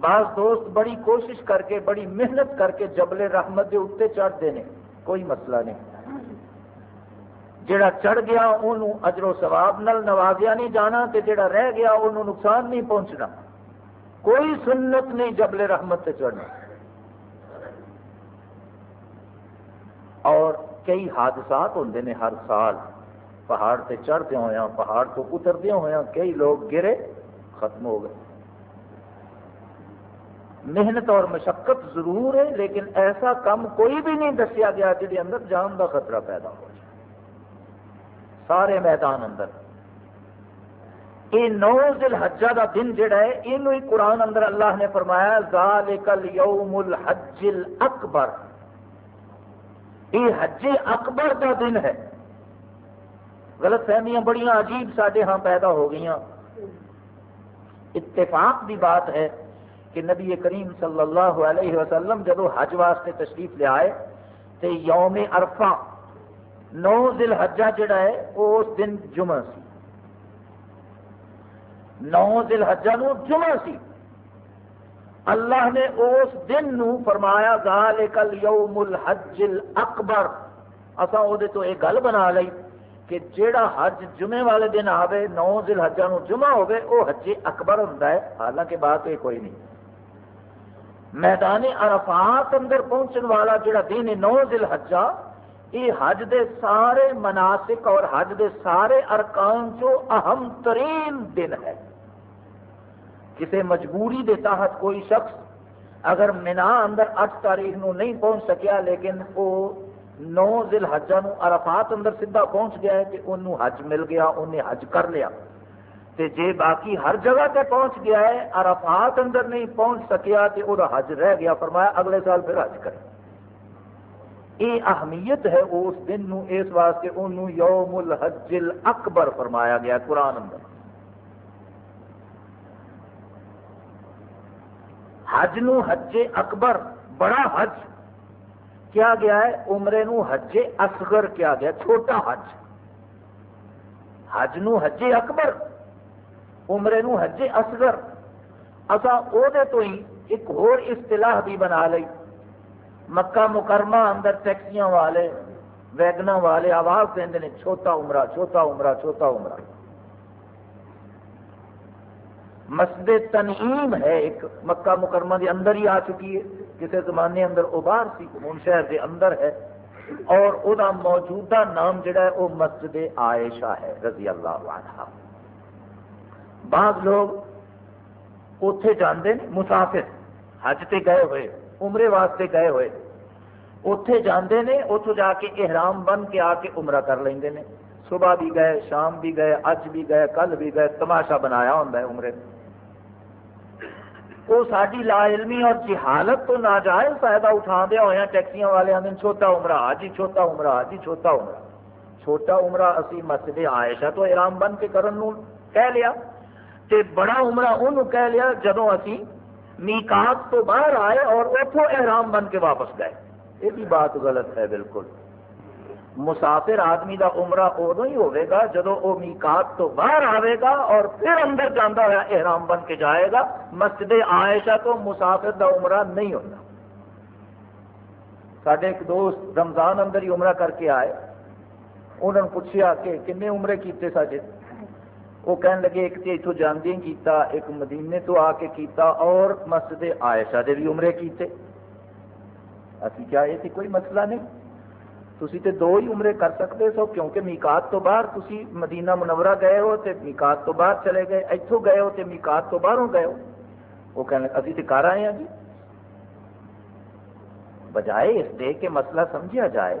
Speaker 1: بعض دوست بڑی کوشش کر کے، بڑی محنت کر کے جبل رحمت کے اتنے چڑھتے ہیں، کوئی مسئلہ نہیں۔ جڑا چڑھ گیا انہوں اجر و ثواب نل نوازیا نہیں جانا تے جڑا رہ گیا انہوں نقصان نہیں پہنچنا۔ کوئی سنت نہیں جبل رحمت سے چڑھنا۔ اور کئی حادثات ہوتے ہیں ہر سال۔ پہاڑ سے چڑھتے ہوا پہاڑ تو اترتے ہوا کئی لوگ گرے، ختم ہو گئے۔ محنت اور مشقت ضرور ہے، لیکن ایسا کام کوئی بھی نہیں دسیا گیا جی اندر جان کا خطرہ پیدا ہو۔ سارے میدان اندر۔ یہ نو ذل حجہ دا دن جڑا ہے یہ ہی قرآن اندر اللہ نے فرمایا، ذالک الیوم الحج الاکبر۔ یہ حج اکبر کا دن ہے۔ غلط فہمیاں بڑی عجیب سارے ہاں پیدا ہو گئی اتفاق کی بات ہے کہ نبی کریم صلی اللہ علیہ وسلم جب حج واسطے تشریف لے آئے تو یوم عرفہ نو دل حجا جڑا ہے، وہ اس دن جمعہ سی۔ نو دل حجا نو جمعہ سی۔ اللہ نے اس دن نو فرمایا، ذالک الیوم الحج الاکبر۔ اسا او دے تو یہ گل بنا لئی کہ جیڑا حج جمعے والے دن آوے، نو ذل حجا نو جمعہ ہوگے وہ حج اکبر ہوتا ہے۔ حالانکہ بات یہ کوئی نہیں۔ میدان عرفات اندر پہنچن والا جڑا دن ہے، نو ذل حجہ یہ حج دے سارے مناسک اور حج دے سارے ارکان چو اہم ترین دن ہے۔ کسی مجبوری دے تحت کوئی شخص اگر مینا اندر اٹھ تاریخ نو نہیں پہنچ سکیا لیکن وہ نو ذل حجہ نو عرفات اندر سیدھا پہنچ گیا ہے کہ انہوں حج مل گیا انہیں حج کر لیا۔ تے جے باقی ہر جگہ تے پہنچ گیا ہے، عرفات اندر نہیں پہنچ سکیا تے وہ حج رہ گیا۔ فرمایا اگلے سال پھر حج کرے یہ اہمیت ہے اس دن نو، اس واسطے انہوں یوم الحج الاکبر فرمایا گیا، قرآن اندر۔ حج نو حج اکبر، بڑا حج۔ کیا گیا ہے؟ عمرے نو حج اصغر کیا گیا، چھوٹا حج۔ حج نو حج اکبر، عمرے نو حج اصغر۔ اصا وہ تو ہی ایک اور اصطلاح بھی بنا لی مکہ مکرمہ اندر ٹیکسیاں والے ویگنا والے آواز دیں چھوٹا عمرہ چھوٹا عمرہ چھوٹا عمرہ۔ مسجد تنعیم ہے ایک، مکہ مکرمہ کے اندر ہی آ چکی ہے۔ کسی زمانے اندر ابار سی ان شہر کے اندر ہے۔ اور وہ موجودہ نام جڑا ہے وہ مسجد عائشہ ہے، رضی اللہ عنہ۔ بعض لوگ اتے جانے مسافر، حج تے گئے ہوئے۔ عمرے واسطے گئے ہوئے۔ اتے جانے نے اتو جا کے احرام بن کے آ کے عمرہ کر لیں صبح بھی گئے، شام بھی گئے، اج بھی گئے، کل بھی گئے، تماشا بنایا ہوں عمرے۔ وہ ساری لا علمی اور جہالت تو ناجائز فائدہ اٹھا دیا ہوا ٹیکسیاں والے آدھے چھوٹا عمرہ، آج ہی چھوٹا عمرہ، آج ہی چھوٹا عمرہ۔ چھوٹا عمرہ اسی مسجد عائشہ تو احرام بن کے کرن کہہ لیا۔ تے بڑا عمرہ انہوں کہہ لیا جدو اسی میکات تو باہر آئے اور اتوں احرام بن کے واپس گئے۔ یہ بھی بات غلط ہے بالکل۔ مسافر آدمی دا عمرہ ادو ہی ہوئے گا جدو وہ میکات تو باہر آئے گا اور پھر اندر جانا ہوا احرام بن کے جائے گا۔ مسجد عائشہ تو مسافر دا عمرہ نہیں ہوتا سڈے ایک دوست رمضان اندر ہی عمرہ کر کے آئے۔ انہوں نے پوچھا کہ کنے عمرے کیتے ساجے وہ کہنے لگے، ایک تو اتوں جانے کیتا، ایک مدینے تو آ کے کیتا اور مسجد عائشہ دے بھی عمرے کیتے۔ اسی کیا یہ کوئی مسئلہ نہیں؟ تھی تو دو ہی عمرے کر سکتے سو، کیونکہ میکات تو باہر تھی مدینہ منورہ گئے ہو تو میکات تو باہر چلے گئے اتوں گئے ہو تو میکات تو باہروں گئے ہو۔ وہ کہنے ابھی تو کر آئے ہیں جی۔ بجائے اس دے کے مسئلہ سمجھا جائے،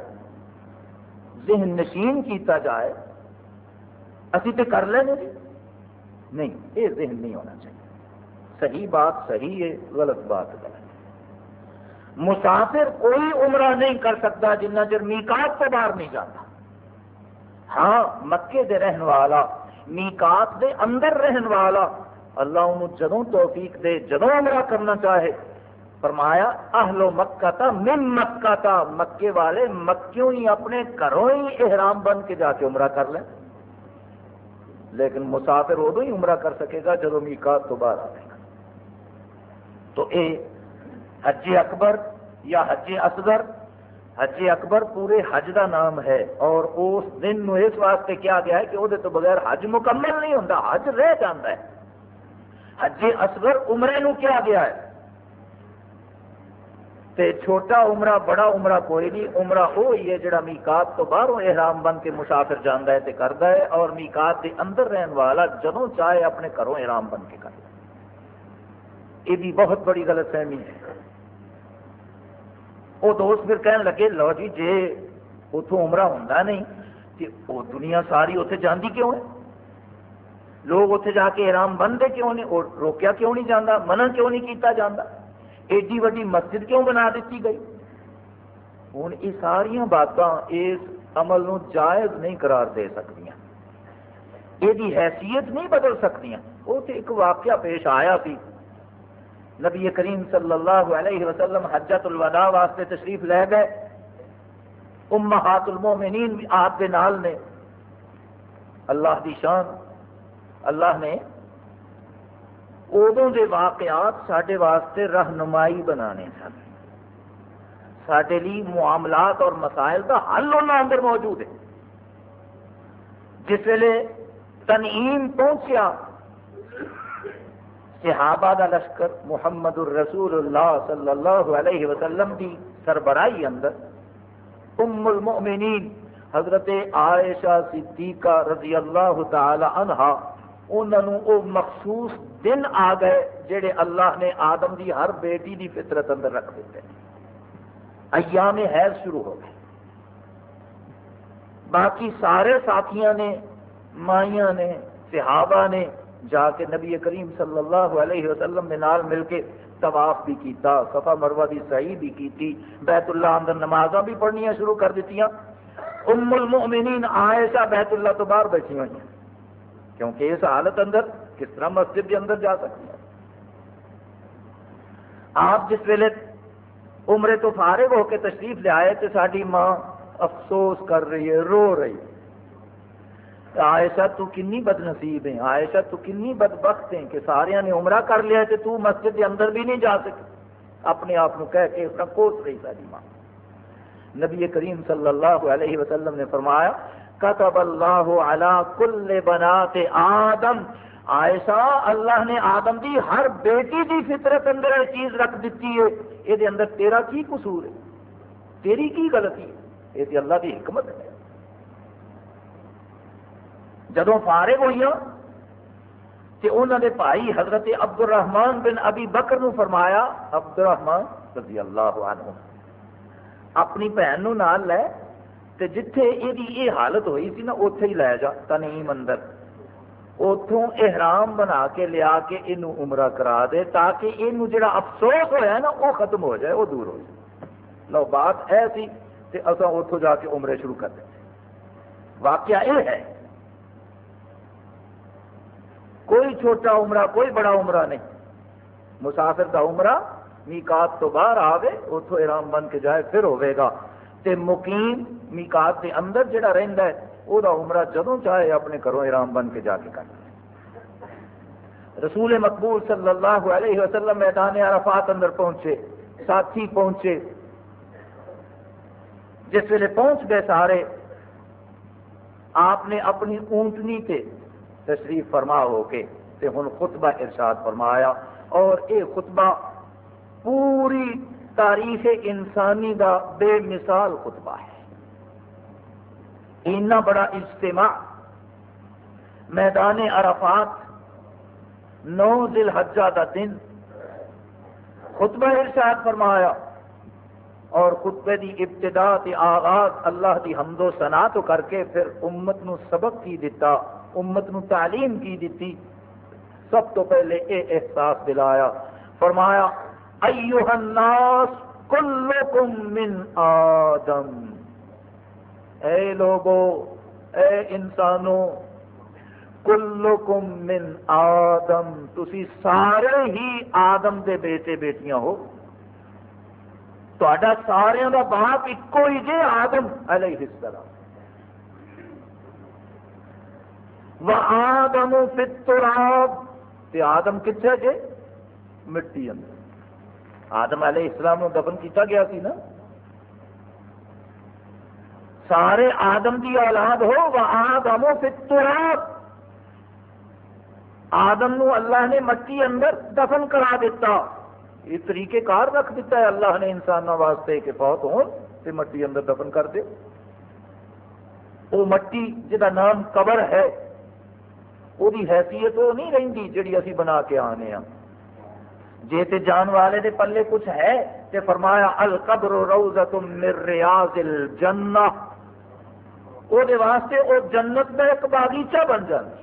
Speaker 1: ذہن نشین کیتا جائے ابھی تو کر لیں جی نہیں، یہ ذہن نہیں ہونا چاہیے۔ صحیح بات صحیح ہے، غلط بات غلط مسافر کوئی عمرہ نہیں کر سکتا جنہ چر میکات سے باہر نہیں جاتا۔ ہاں مکے دے رہن والا، میکات دے اندر رہن والا، اللہ انہوں جدوں توفیق دے، جدوں عمرہ کرنا چاہے۔ فرمایا، اہل و مکہ تا من مکہ تا، مکے والے مکیوں ہی اپنے گھروں ہی احرام بن کے جا کے عمرہ کر لیں۔ لیکن مسافر ادو ہی عمرہ کر سکے گا جدو میکات تو باہر آئے گا۔ تو اے حج اکبر یا حج اصغر، حج اکبر پورے حج کا نام ہے اور اس دن نو اس واسطے کیا گیا ہے کہ وہ تو بغیر حج مکمل نہیں ہوتا حج رہ جاتا ہے۔ حج اصغر عمرے نو کیا گیا ہے؟ تے چھوٹا عمرہ، بڑا عمرہ کوئی نہیں، عمرہ وہی ہے جڑا میکات تو باہروں احرام بن کے مسافر جانا ہے تے کرتا ہے اور میکات کے اندر رہن والا جدوں چاہے اپنے گھروں احرام بن کے کرتا ہے یہ بھی بہت بڑی غلط فہمی ہے۔ وہ دوست پھر کہنے لگے، لو جی جی اتوں عمرہ ہوں نہیں کہ وہ دنیا ساری اتنے جاندی کیوں ہے؟ لوگ اتنے جا کے آرام بنتے کیوں نہیں؟ اور روکیا کیوں نہیں جانا منع کیوں نہیں کیتا جانا ایڈی وڈی مسجد کیوں بنا دیتی گئی؟ ہوں یہ ساریا باتاں اس عمل نو جائز نہیں قرار دے سکتی یہ حیثیت نہیں بدل سکتی وہ تو ایک واقعہ پیش آیا سی۔ نبی کریم صلی اللہ علیہ وسلم حجت الوداع واسطے تشریف لے گئے۔ امہات المومنین آپ کے نال نے۔ اللہ دی شان۔ اللہ نے ادو کے واقعات سڈے واسطے رہنمائی بنانے سن سڈے لی معاملات اور مسائل کا حل انہوں اندر موجود ہے جس ویلے تنعیم پہنچیا صحابہ دا لشکر محمد الرسول اللہ صلی اللہ علیہ وسلم کی سربراہی اندر ام المؤمنین حضرت عائشہ صدیقہ رضی اللہ تعالی عنہا انہوں او مخصوص دن آ گئے جڑے اللہ نے آدم دی ہر بیٹی دی فطرت اندر رکھ دیتے ایام حیض شروع ہو گئے۔ باقی سارے ساتھیاں نے، مائیاں نے، صحابہ نے جا کے نبی کریم صلی اللہ علیہ وسلم نے نال مل کے طواف بھی کیتا، صفا مروہ دی صحیح بھی کیتی، بیت اللہ اندر نمازاں بھی پڑھنیاں شروع کر دیتی ام المؤمنین عائشہ بیت اللہ تو باہر بیٹھی ہوئی ہیں۔ کیونکہ اس حالت اندر کس طرح مسجد کے اندر جا سکتی ہیں آپ جس ویلے عمرے تو فارغ ہو کے تشریف لے آئے تو ساری ماں افسوس کر رہی ہے، رو رہی ہے۔ عائشہ، تو کنی بد نصیب ہے عائشہ، تو کنی بد بخت ہے کہ سارے نے عمرہ کر لیا تو تو مسجد کے اندر بھی نہیں جا سکے اپنے آپ کو کہہ کے کوس رہی ساری ماں۔ نبی کریم صلی اللہ علیہ وسلم نے فرمایا کتب اللہ علی کل بنات آدم. عائشہ، اللہ نے آدم دی، ہر بیٹی دی فطرت اندر یہ چیز رکھ دیتی ہے۔ یہ دے اندر تیرا کی قصور ہے؟ تیری کی غلطی ہے؟ یہ اللہ کی حکمت ہے۔ جدو فارغ ہوئی تو انہوں نے بھائی حضرت عبد الرحمان بن ابی بکر نو فرمایا عبد الرحمان رضی اللہ عنہ، اپنی بہن نو نال لے تے جتھے یہ یہ حالت ہوئی سی نا اتے ہی لے جا تنیم اندر اتوں احرام بنا کے لیا کے یہ عمرہ کرا دے، تاکہ یہ جڑا افسوس ہوا نا وہ ختم ہو جائے وہ دور ہو جائے۔ لو، بات ہے سی تے اصا اتوں جا کے عمرے شروع کر دیں واقعہ یہ ہے، کوئی چھوٹا عمرہ، کوئی بڑا عمرہ نہیں۔ مسافر کا عمرہ میکات تو باہر آوے اتوں احرام بن کے جائے، پھر ہوئے گا۔ تے مقیم میکات کے اندر جڑا رہندا ہے وہ عمرہ جدوں چاہے اپنے گھروں ارام بن کے جا کے کر رسول مقبول صلی اللہ علیہ وسلم میدان عرفات اندر پہنچے، ساتھی پہنچے۔ جس ویلے پہنچ گئے سارے، آپ نے اپنی اونٹنی تے تشریف فرما ہو کے تے ہن خطبہ ارشاد فرمایا اور اے خطبہ پوری تاریخ انسانی دا بے مثال خطبہ ہے۔ اتنا بڑا اجتماع میدان عرفات نو دل حجہ کا دن خطبہ ارشاد فرمایا اور خطبے دی ابتدا تے آغاز اللہ دی حمد و سنا تو کر کے پھر امت نو سبق کی دیتا امت نو تعلیم کی دیتی سب تو پہلے اے احساس دلایا، فرمایا ایوہ الناس کلکم من آدم. اے لوگو، اے انسانوں کلکم من آدم. تسی سارے ہی آدم دے بیٹے بیٹیاں ہو. تا سارے دا باپ ایک ہی جے آدم علیہ السلام. وہ آدم فطراب تے آدم کتنے جے؟ مٹی اندر. آدم علیہ السلام نو دفن کیتا گیا سی نا؟ سارے آدم کی اولاد ہو وہ آدم فطرات آدم نو اللہ نے مٹی اندر دفن کرا دیتا۔ یہ طریقے کار رکھ دیتا ہے۔ اللہ نے انسانوں واسطے کہ بہت ہو مٹی اندر دفن کر دے۔ وہ مٹی جہاں نام قبر ہے، وہ حیثیت وہ نہیں رہی جی اسی بنا کے آنے ہاں۔ جی تے جان والے دے پلے کچھ ہے تے فرمایا القبر روزت من ریاض الجنہ۔ وہ واسطے وہ جنت میں ایک باغیچہ بن جاتی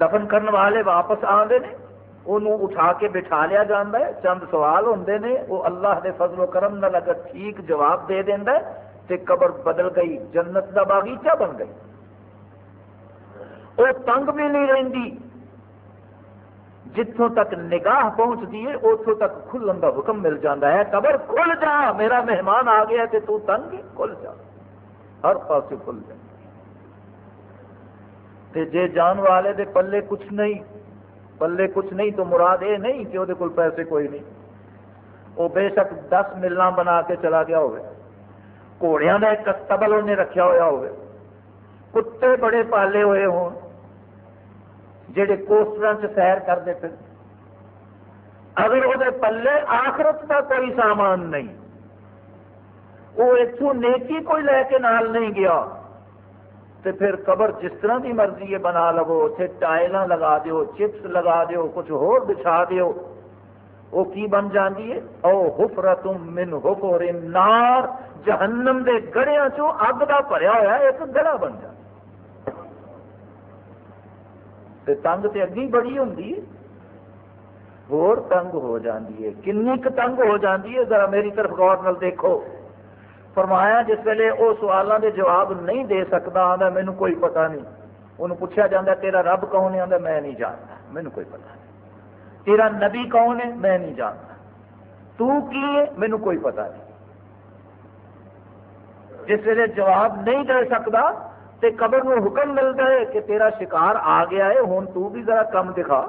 Speaker 1: دفن کرنے والے واپس آتے ہیں انہوں اٹھا کے بٹھا لیا جاتا ہے۔ چند سوال ہوتے ہیں وہ اللہ دے فضل و کرم نال اگر ٹھیک جواب دے دینا ہے، تے قبر بدل گئی، جنت دا باغیچہ بن گئی۔ وہ تنگ بھی نہیں رہتی جتوں تک نگاہ پہنچتی جی، ہے اتوں تک کھلن کا حکم مل جاتا ہے۔ قبر کھل جا، میرا مہمان آ گیا کہ تو تنگ کھل جا۔ ہر پاس کھل جا۔ تے جے جان والے دے پلے کچھ نہیں، پلے کچھ نہیں تو مراد یہ نہیں کہ وہ پیسے کوئی نہیں۔ وہ بے شک دس ملنا بنا کے چلا گیا ہوئے۔ گھوڑیاں کا ایک کستبل انہیں رکھا ہوا ہوئے۔ کتے بڑے پالے ہوئے ہوں جہے کوسٹر سیر کرتے پھر۔ اگر وہ پلے آخرت کا کوئی سامان نہیں وہ اتوں نیکی کوئی لے کے نال نہیں گیا تو پھر قبر جس طرح کی مرضی ہے بنا لو اتنے ٹائل لگا دیو، چپس لگا دیو، کچھ ہو بچھا دیو۔ وہ کی بن جاتی ہے؟ او حفرت من حفر نار جہنم دے گڑیا چو اگ کا بھریا ہوا ایک گڑا بن جائے تنگ تو اگی بڑی ہوں اور تنگ ہو جاتی ہے۔ کنی تنگ ہو جاتی ہے؟ ذرا میری طرف غور نال دیکھو۔ فرمایا، جس ویلے وہ سوالوں کے جواب نہیں دے سکتا آتا مینو کوئی پتا نہیں۔ انہوں پوچھا جاتا تیرا رب کون ہے؟ آتا میں نہیں جانتا مینو کوئی پتا نہیں۔ تیرا نبی کون ہے؟ میں نہیں جانتا تو کی ہے؟ مینو کوئی پتا نہیں۔ جس ویلے جواب نہیں دے سکتا تو قبر میں حکم ملتا ہے کہ تیرا شکار آ گیا ہے ہوں تو بھی ذرا کم دکھا۔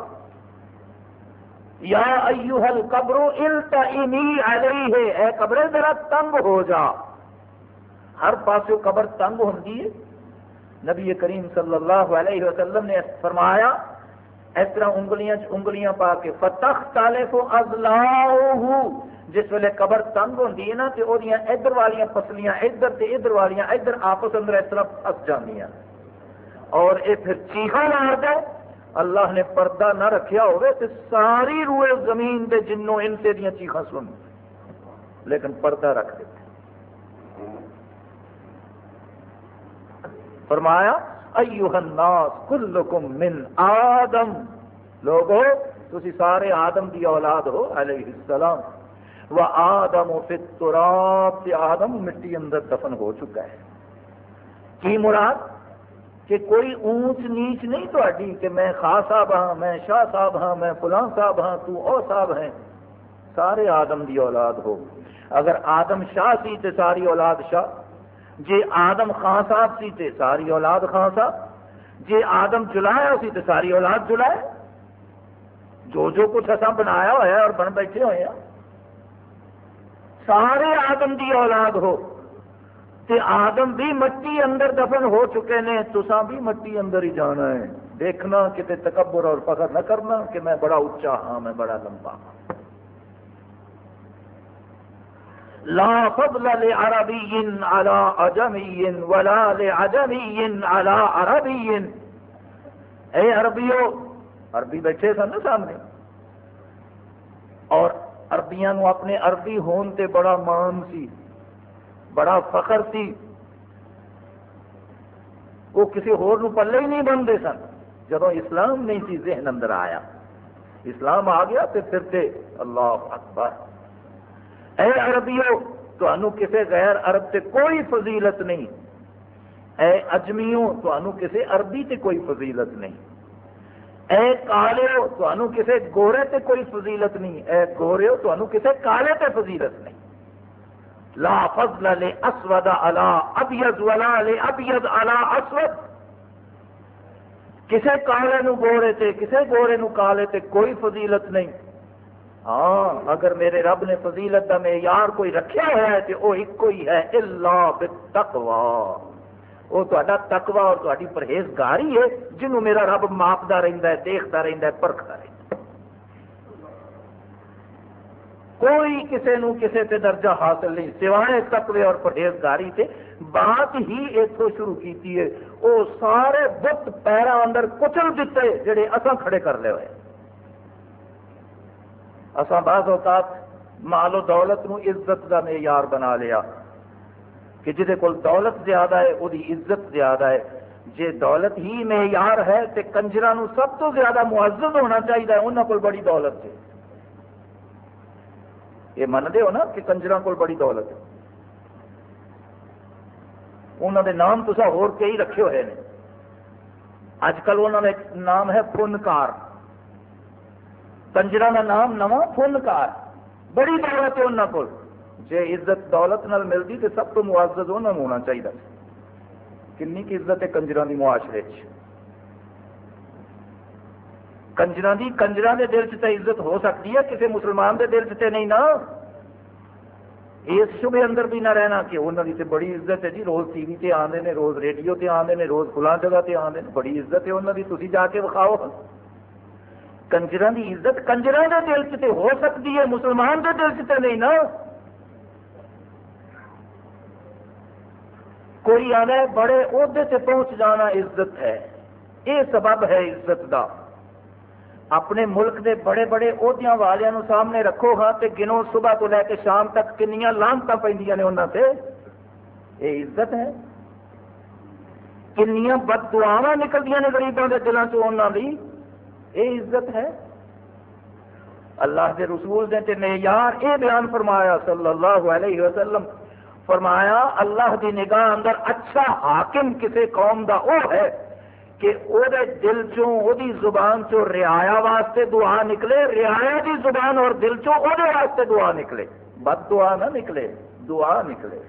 Speaker 1: یا ایوہ القبر التئمی علیہ، اے قبر ذرا تنگ ہو جا۔ ہر پاس قبر تنگ ہوتی ہے۔ نبی کریم صلی اللہ علیہ وسلم نے فرمایا، اس طرح انگلیاں انگلیاں پا کے فتح تالے کو جس ویلے قبر تنگ ہوتی ہے نا تو وہ ادھر والی پسلیاں ادھر تے ادھر والی ادھر آپس اندر اس طرح پس جی اور یہ پھر چیخا مار دے۔ اللہ نے پردہ نہ رکھیا ہوئے تو ساری روئے زمین دے جنوں ان سے دیا چیخا سن۔ لیکن پردہ رکھ دیتے فرمایا ایوہ الناس کلکم من آدم۔ لوگو، تسی سارے آدم دی اولاد ہو، علیہ السلام۔ آدم فی آدم مٹی اندر دفن ہو چکا ہے۔ کی مراد؟ کہ کوئی اونچ نیچ نہیں تو کہ میں خاص صاحب ہاں میں شاہ صاحب ہاں میں فلاں صاحب ہاں تو او صاحب ہیں۔ سارے آدم دی اولاد ہو۔ اگر آدم شاہ سی تے ساری اولاد شاہ جی آدم خان صاحب سی تے ساری اولاد خان صاحب جی آدم جلایا سی تے ساری اولاد جلائے، جو جو کچھ اصا بنایا ہوا ہے اور بن بیٹھے ہوئے ہیں سارے آدم دی اولاد ہو۔ تے آدم بھی مٹی اندر دفن ہو چکے نے تسا بھی مٹی اندر ہی جانا ہے۔ دیکھنا کتے تکبر اور فخر نہ کرنا کہ میں بڑا اچا ہاں میں بڑا لمبا ہاں۔ لا فضل لعربی على عجمی ولا لعجمی على عربی اے عربیو، عربی بیٹھے سن نا سامنے۔ اور عربیاں نو اپنے عربی ہون تے بڑا مان سی، بڑا فخر سی۔ وہ کسی ہور نو پلے ہی نہیں بنتے سن۔ جب اسلام نہیں سی، ذہن اندر آیا۔ اسلام آ گیا تو پھر تے اللہ اکبر۔ اے عربیو تو کسے غیر عرب سے کوئی فضیلت نہیں۔ اے اجمیوں تو کسے عربی سے کوئی فضیلت نہیں۔ اے کالے تو کسے گورے سے کوئی فضیلت نہیں۔ اے گورے تو کسے کالے سے فضیلت نہیں۔ لا فضل لے اسود علا ابیض ولا لے ابیض علا اسود۔ کسے کالے نو گورے تے، کسے گورے نو کالے تے کوئی فضیلت نہیں۔ ہاں اگر میرے رب نے فضیلت کا معیار کوئی رکھا ہے تو وہ ایک ہی ہے اللہ بتقوا وہ تا تقوا اور تاری پرہیزگاری ہے، جنہوں میرا رب ماپتا رہتا ہے دیکھتا رہتا ہے پرکھتا رہتا کوئی کسی نو کسی تے درجہ حاصل نہیں، سوائے تقوی اور پرہیزگاری سے بات ہی اتوں شروع کی ہے وہ سارے بت پیروں اندر کچل دیتے جڑے اصا کھڑے کر لے ہوئے۔ اصا بعض اوقات مال و دولت نو عزت کا معیار بنا لیا۔ کہ جہد کول دولت زیادہ ہے وہ عزت زیادہ ہے۔ جی دولت ہی معیار ہے تو کنجرا سب تو زیادہ معزز ہونا چاہیے انہوں کو بڑی دولت ہے۔ یہ منتے ہو نا کہ کنجرا کو بڑی دولت ہے۔ انہوں نے نام تصا ہوئی رکھے ہوئے ہیں اج کل انہوں نے نام ہے فنکار۔ کنجرا کا نام نواں فنکار۔ بڑی دولت ہے انہوں کو جی عزت دولت نال ملتی تو سب تو معزز انہوں ہونا چاہیے کنی کی عزت ہے کنجر کی معاشرے کنجر کی کنجر کے دل چ عزت ہو سکتی ہے کسی مسلمان کے دل چ نہیں نا۔ اس شبے اندر بھی نہ رہنا کہ انہوں کی بڑی عزت ہے جی۔ روز ٹی وی تے آتے ہیں روز ریڈیو تے آتے ہیں روز فلاں جگہ تے آتے ہیں بڑی عزت ہے انہوں کی تھی جا کے وکھاؤ۔ کنجر کی عزت کنجر کے دل سے ہو سکتی ہے، مسلمان کے دل سے نہیں نا۔ کوئی آنا ہے بڑے عہدے سے پہنچ جانا عزت ہے۔ یہ سبب ہے عزت کا اپنے ملک کے بڑے بڑے عہدیاں والوں سامنے رکھو ہاں تے گنو صبح تو لے کے شام تک کنیا لانتا پہ انہوں سے یہ عزت ہے۔ کنیا بد دعوا نکلدیا نے گریبوں کے دلوں سے انہوں کی یہ عزت ہے۔ اللہ کے رسول نے یار یہ بیان فرمایا صلی اللہ علیہ وسلم فرمایا، اللہ کی نگاہ اندر اچھا حاکم کسی قوم کا وہ ہے کہ وہ دل چوں وہ زبان چو رعایا واسطے دعا نکلے، رعایا کی زبان اور دل چوں وہ واسطے دعا نکلے۔ بد دعا نہ نکلے، دعا نکلے۔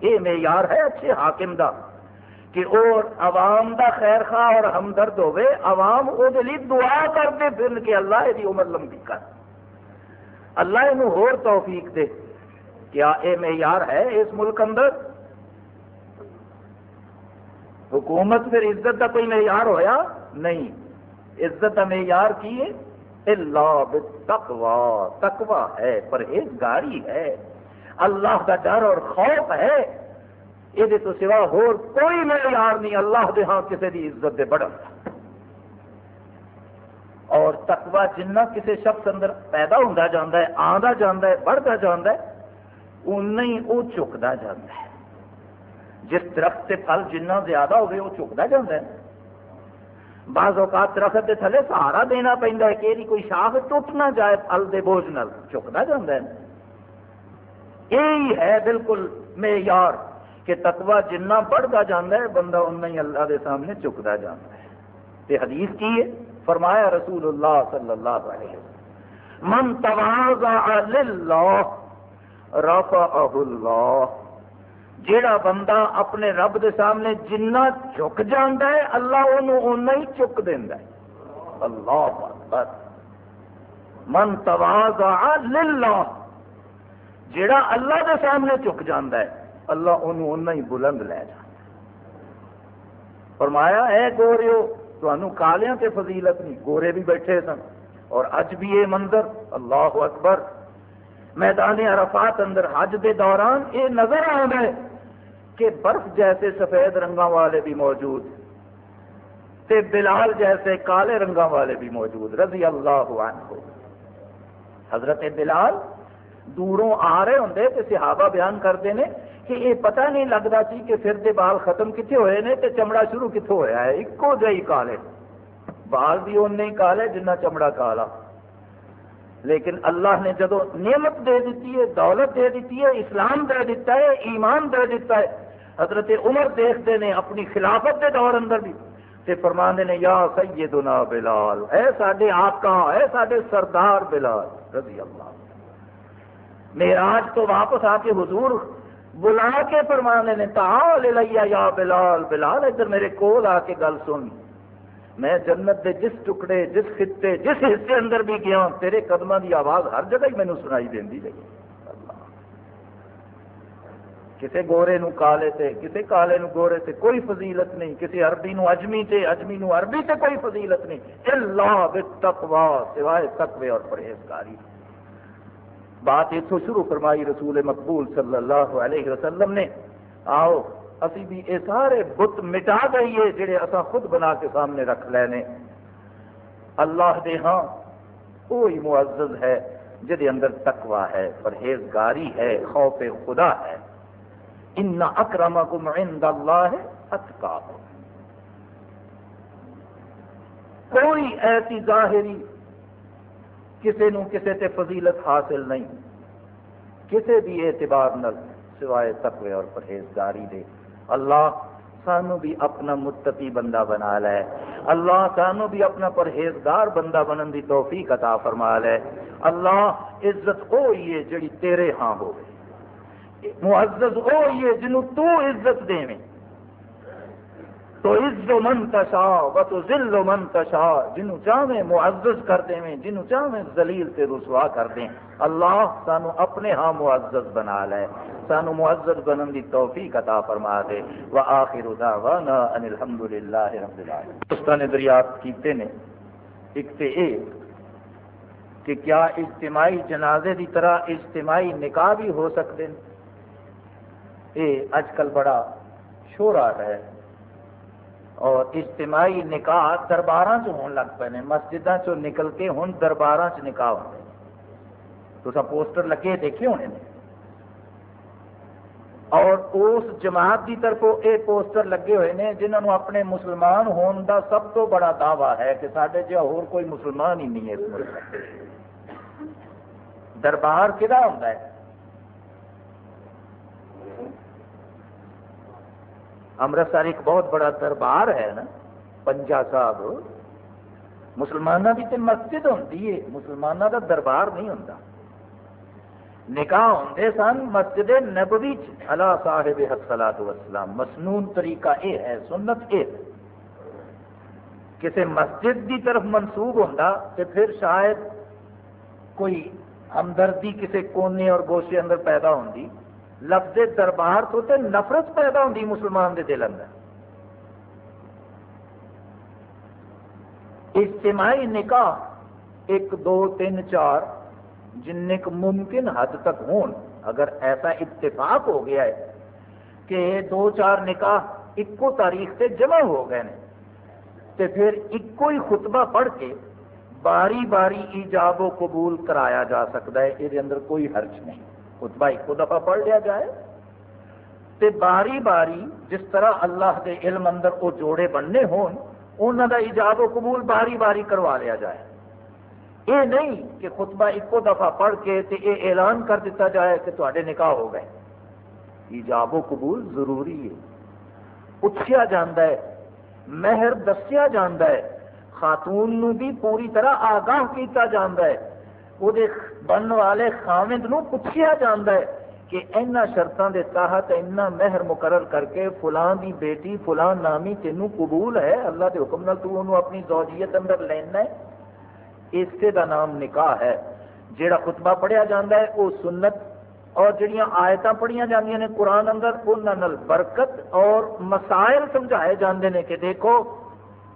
Speaker 1: یہ معیار ہے اچھے حاکم دا کہ اور عوام دا خیر خواہ اور ہمدرد ہوے عوام وہ دعا کرتے پھر کہ اللہ یہ عمر لمبی کر۔ اللہ یہ توفیق دے۔ کیا یہ معیار ہے اس ملک اندر؟ حکومت پھر عزت کا کوئی معیار ہویا؟ نہیں۔ عزت کا معیار کی ہے؟ اللہ تقوا تقوا ہے، پرہیزگاری ہے۔ اللہ کا ڈر اور خوف ہے۔ یہ تو سوا ہو کوئی معیار نہیں۔ اللہ دے ہاں کسی کی عزت دے بڑھن۔ اور تقوا جنہ کسی شخص اندر پیدا ہوتا جانا ہے آتا جانا ہے بڑھتا جانا ہے اُن ہی وہ چکتا جاتا ہے۔ جس درخت سے پھل جنہ زیادہ ہوگی وہ چکتا جاتا ہے۔ بعض اوقات درخت کے تھلے سہارا دینا پہنتا ہے کہ کوئی شاخ ٹوٹ نہ جائے، پھل کے بوجھ نال چکتا جاتا ہے۔ یہی ہے بالکل معیار کہ تقوی جنہ بڑھتا جاتا ہے، بندہ اُنہ ہی اللہ کے سامنے چکتا جاتا ہے۔ یہ حدیث کی ہے، فرمایا رسول اللہ صلی اللہ علیہ وسلم، من تواضع للہ رفعہ اللہ جیڑا بندہ اپنے رب دے سامنے جنہ جھک جانا ہے، اللہ انہوں ہی چک دینا ہے۔ اللہ اکبر۔ من تواضع للہ۔ جیڑا اللہ دے سامنے چک جانا ہے، اللہ انہوں ہی بلند لے جانا فرمایا، اے گوریو تو کالیاں تے فضیلت نہیں، گورے بھی بیٹھے سن اور اج بھی یہ منظر اللہ اکبر۔ میدان عرفات اندر حج دے دوران یہ نظر آ ہے کہ برف جیسے سفید رنگوں والے بھی موجود تے بلال جیسے کالے رنگوں والے بھی موجود رضی اللہ عنہ۔ حضرت بلال دوروں آ رہے ہوں تے صحابہ بیان کرتے ہیں کہ یہ پتہ نہیں لگتا سی کہ پھر دے بال ختم کتنے ہوئے نے تے چمڑا شروع کتوں ہوا ہے؟ ایکو جی کالے۔ بال بھی اُن ہی کالے جنہ چمڑا کالا۔ لیکن اللہ نے جدو نعمت دے دیتی ہے، دولت دے دیتی ہے، اسلام دے دیتا ہے، ایمان دے دیتا ہے، حضرت عمر دیکھتے ہیں اپنی خلافت کے دور اندر بھی، تے فرمانے نے یا سیدنا بلال، اے ساڈے آقا، اے ساڈے سردار بلال، رضی اللہ میراج تو واپس آ کے حضور بلا کے فرمانے نے تعال لیا یا بلال بلال ادھر میرے کول آ کے گل سن۔ میں جنت دے جس ٹکڑے، جس خطے، جس حصے اندر بھی گیا تیرے قدموں کی آواز ہر جگہ ہی مینو سنائی دینی رہی کسی گورے نو کالے تے کسی کالے نو گورے تے کوئی فضیلت نہیں کسی عربی نو اجمی تے، اجمی نو عربی تے کوئی فضیلت نہیں۔ اللہ بالتقوی سوائے تقوی اور پرہیزگاری۔ بات اتو شروع فرمائی رسول مقبول صلی اللہ علیہ وسلم نے۔ آؤ اسی بھی یہ سارے بت مٹا دئیے جڑے اصا خود بنا کے سامنے رکھ لینے۔ اللہ دے ہاں وہی معزز ہے جہد اندر تقوی ہے، پرہیزگاری ہے، خوف خدا ہے۔ ان اکرمکم عند اللہ اتقاکم۔ کوئی ایسی ظاہری کسی نو کسی تے فضیلت حاصل نہیں کسی بھی اعتبار نل سوائے تقوی اور پرہیزگاری دے۔ اللہ سانو بھی اپنا متقی بندہ بنا لے۔ اللہ سانو بھی اپنا پرہیزگار بندہ بنن دی توفیق عطا فرما لے۔ اللہ عزت ہوئی ہے جڑی تیرے ہاں ہوئے معزز وہ ہے جنہوں تو عزت دے تو عز من تشا و تو ذل و من تشا جنوں چاہے معزز کر دیں جنوں چاہے ذلیل سے رسوا کر دیں۔ اللہ سانو اپنے ہاں معزز بنا لے۔ سانو معزز بنن دی توفیق عطا فرما دے۔ و آخر دعوانا ان الحمدللہ رب العالمین۔ دوستان دریافت کیتے نے۔ ایک تے اے کہ کیا اجتماعی جنازے دی طرح اجتماعی نکاح بھی ہو سکتے ہیں؟ یہ اج کل بڑا شورا ہے۔ اور اجتماعی نکاح دربار ہون لگ پے مسجد چ نکل کے ہوں دربار چ نکاح ہوتے تو سب پوسٹر لگے دیکھے ہونے نے۔ اور اس جماعت کی طرف یہ پوسٹر لگے ہوئے ہیں جنہوں نے اپنے مسلمان ہون دا سب تو بڑا دعویٰ ہے کہ سارے جہاں ہور کوئی مسلمان ہی نہیں ہے اس ملک دربار کہڑا ہوتا ہے؟ امرتسر ایک بہت بڑا دربار ہے نا، پنجا صاحب۔ مسلمانوں کی تو مسجد ہوتی ہے مسلمانوں کا دربار نہیں ہوتا نکاح ہوتے سن مسجد نبوی اللہ صاحب حسلات وسلام مسنون طریقہ یہ ہے، سنت یہ کسی مسجد کی طرف منسوب ہوتا تو پھر شاید کوئی ہمدردی کسی کونے اور گوشے اندر پیدا ہوتی لفظ دربار تو تے نفرت پیدا ہوتی مسلمان دے دل اندر۔ اجتماعی نکاح ایک، دو، تین، چار جن ممکن حد تک ہون۔ اگر ایسا اتفاق ہو گیا ہے کہ دو، چار نکاح ایکو تاریخ سے جمع ہو گئے ہیں تو پھر ایکو ہی خطبہ پڑھ کے باری باری ایجاب و قبول کرایا جا سکتا ہے یہ اندر کوئی حرج نہیں۔ خطبہ ایک دفعہ پڑھ لیا جائے۔ تے باری باری جس طرح اللہ کے علم اندر وہ جوڑے بننے ہون انہوں کا ایجاب و قبول باری باری کروا لیا جائے۔ یہ نہیں کہ خطبہ ایک دفعہ پڑھ کے تے یہ اعلان کر دیتا جائے کہ تے نکاح ہو گئے۔ ایجاب و قبول ضروری ہے۔ پوچھا جاندہ ہے، مہر دسیا جاندہ ہے۔ خاتون نو بھی پوری طرح آگاہ کیتا جاندہ ہے۔ وہ بن والے خامد نو پوچھا جاندہ ہے کہ اینا شرطان دے تحت اینا مہر مقرر کر کے فلان دی بیٹی فلان نامی تینوں قبول ہے اللہ دے حکم نال تو انہوں اپنی زوجیت اندر لینا ہے اسے دا نام نکاح ہے جیڑا خطبہ پڑھیا جاندہ ہے وہ سنت اور جڑیاں آیتاں پڑھیاں جاندیاں نے قرآن اندر انہوں برکت اور مسائل سمجھائے جاندے نے کہ دیکھو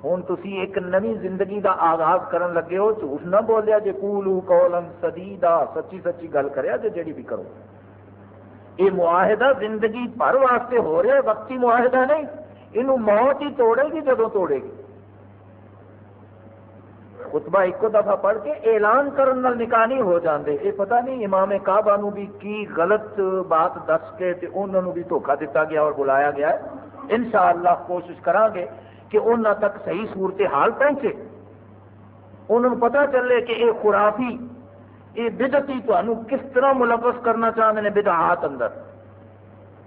Speaker 1: ہوں تھی ایک نوی زندگی دا آغاز کرن لگے ہو جھوٹ نہ بولیا جی کولو کولن سدی دا سچی سچی گل کریا جی جیڑی بھی کرو یہ معاہدہ زندگی بھر واسطے ہو رہا ہے وقتی معاہدہ نہیں یہ موت ہی توڑے گی جدو توڑے گی خطبہ ایک دفعہ پڑھ کے اعلان کرن نکاح نہیں ہو جاندے یہ پتہ نہیں امام کعبہ نو بھی کی غلط بات دس کے تے انہوں بھی دھوکہ دیتا گیا اور بلایا گیا ہے انشاءاللہ کوشش کریں گے کہ انہوں تک صحیح صورت حال پہنچے۔ انہوں پتا چلے کہ یہ خرافی یہ بدتی تمہوں کس طرح ملوث کرنا چاہتے ہیں بدعات اندر۔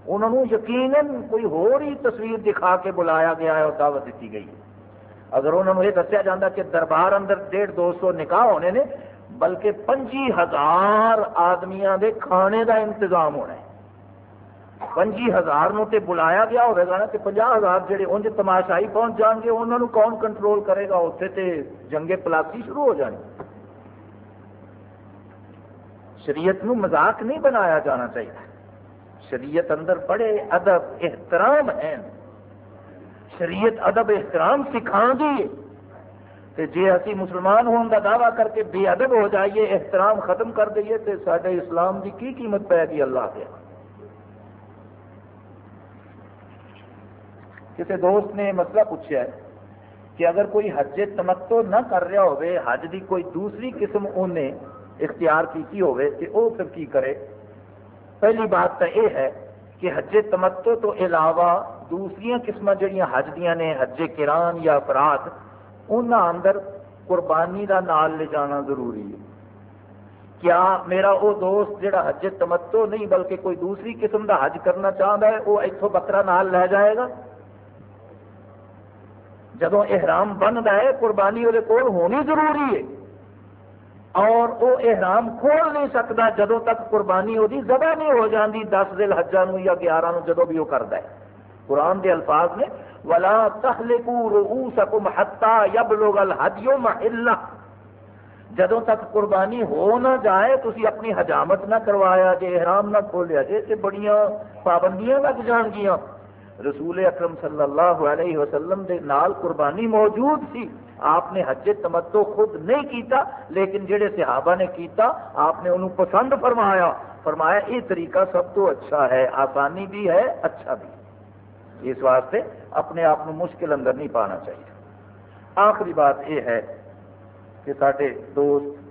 Speaker 1: انہوں نے یقیناً کوئی ہی تصویر دکھا کے بلایا گیا ہے اور دعوت دیتی گئی ہے۔ اگر انہوں نے یہ دسیا جاتا کہ دربار اندر ڈیڑھ دو سو نکاح ہونے نے، بلکہ پنجی ہزار آدمیاں دے کھانے دا انتظام ہونا ہے۔ پنجی ہزار نو تے بلایا گیا ہوگا نا کہ پنجا ہزار جڑے انج تماشائی پہنچ جان گے انہوں نے کون کنٹرول کرے گا؟ اتنے تے جنگے پلاسی شروع ہو جانی۔ شریعت نو مذاق نہیں بنایا جانا چاہیے۔ شریعت اندر بڑے ادب، احترام ہیں۔ شریعت ادب، احترام سکھا دی جی اسی مسلمان ہون کا دعویٰ کر کے بے ادب ہو جائیے، احترام ختم کر دئیے تو سارے اسلام کی کی قیمت پائے گی اللہ کے کسی دوست نے مسئلہ پوچھا ہے کہ اگر کوئی حج تمتو نہ کر رہا ہوئے، حج دی کوئی دوسری قسم انہیں اختیار کی ہوئے کہ وہ پھر کی کرے؟ پہلی بات تو یہ ہے کہ حج تمتو تو علاوہ دوسری قسم جہاں حج دیا نے، حج کران یا افراد ان اندر قربانی کا نال لے جانا ضروری ہے۔ کیا میرا وہ دوست جڑا حج تمتو نہیں بلکہ کوئی دوسری قسم کا حج کرنا چاہتا ہے وہ اتوں بکرا نال لے جائے گا؟ جب احرام بنتا ہے، قربانی وہ کول ہونی ضروری ہے۔ اور وہ احرام کھول نہیں سکتا جدو تک قربانی وہ ذبح نہیں ہو جاتی دس دل حجا یا گیارہ نو جدو بھی وہ کرتا ہے۔ قرآن کے الفاظ نے، ولا رؤوسکم حتا یبلغ الحدی محلہ جدوں تک قربانی ہو نہ جائے تھی اپنی حجامت نہ کروایا جے، احرام نہ کھولیا جے، تے بڑیاں پابندیاں لگ جان گیا رسول اکرم صلی اللہ علیہ وسلم دے نال قربانی موجود سی۔ آپ نے حج تمتو خود نہیں کیتا، لیکن جڑے صحابہ نے کیتا، آپ نے انہوں پسند فرمایا۔ فرمایا، یہ طریقہ سب تو اچھا ہے، آسانی بھی ہے اچھا بھی۔ اس واسطے اپنے آپ مشکل اندر نہیں پانا چاہیے۔ آخری بات یہ ہے کہ سارے دوست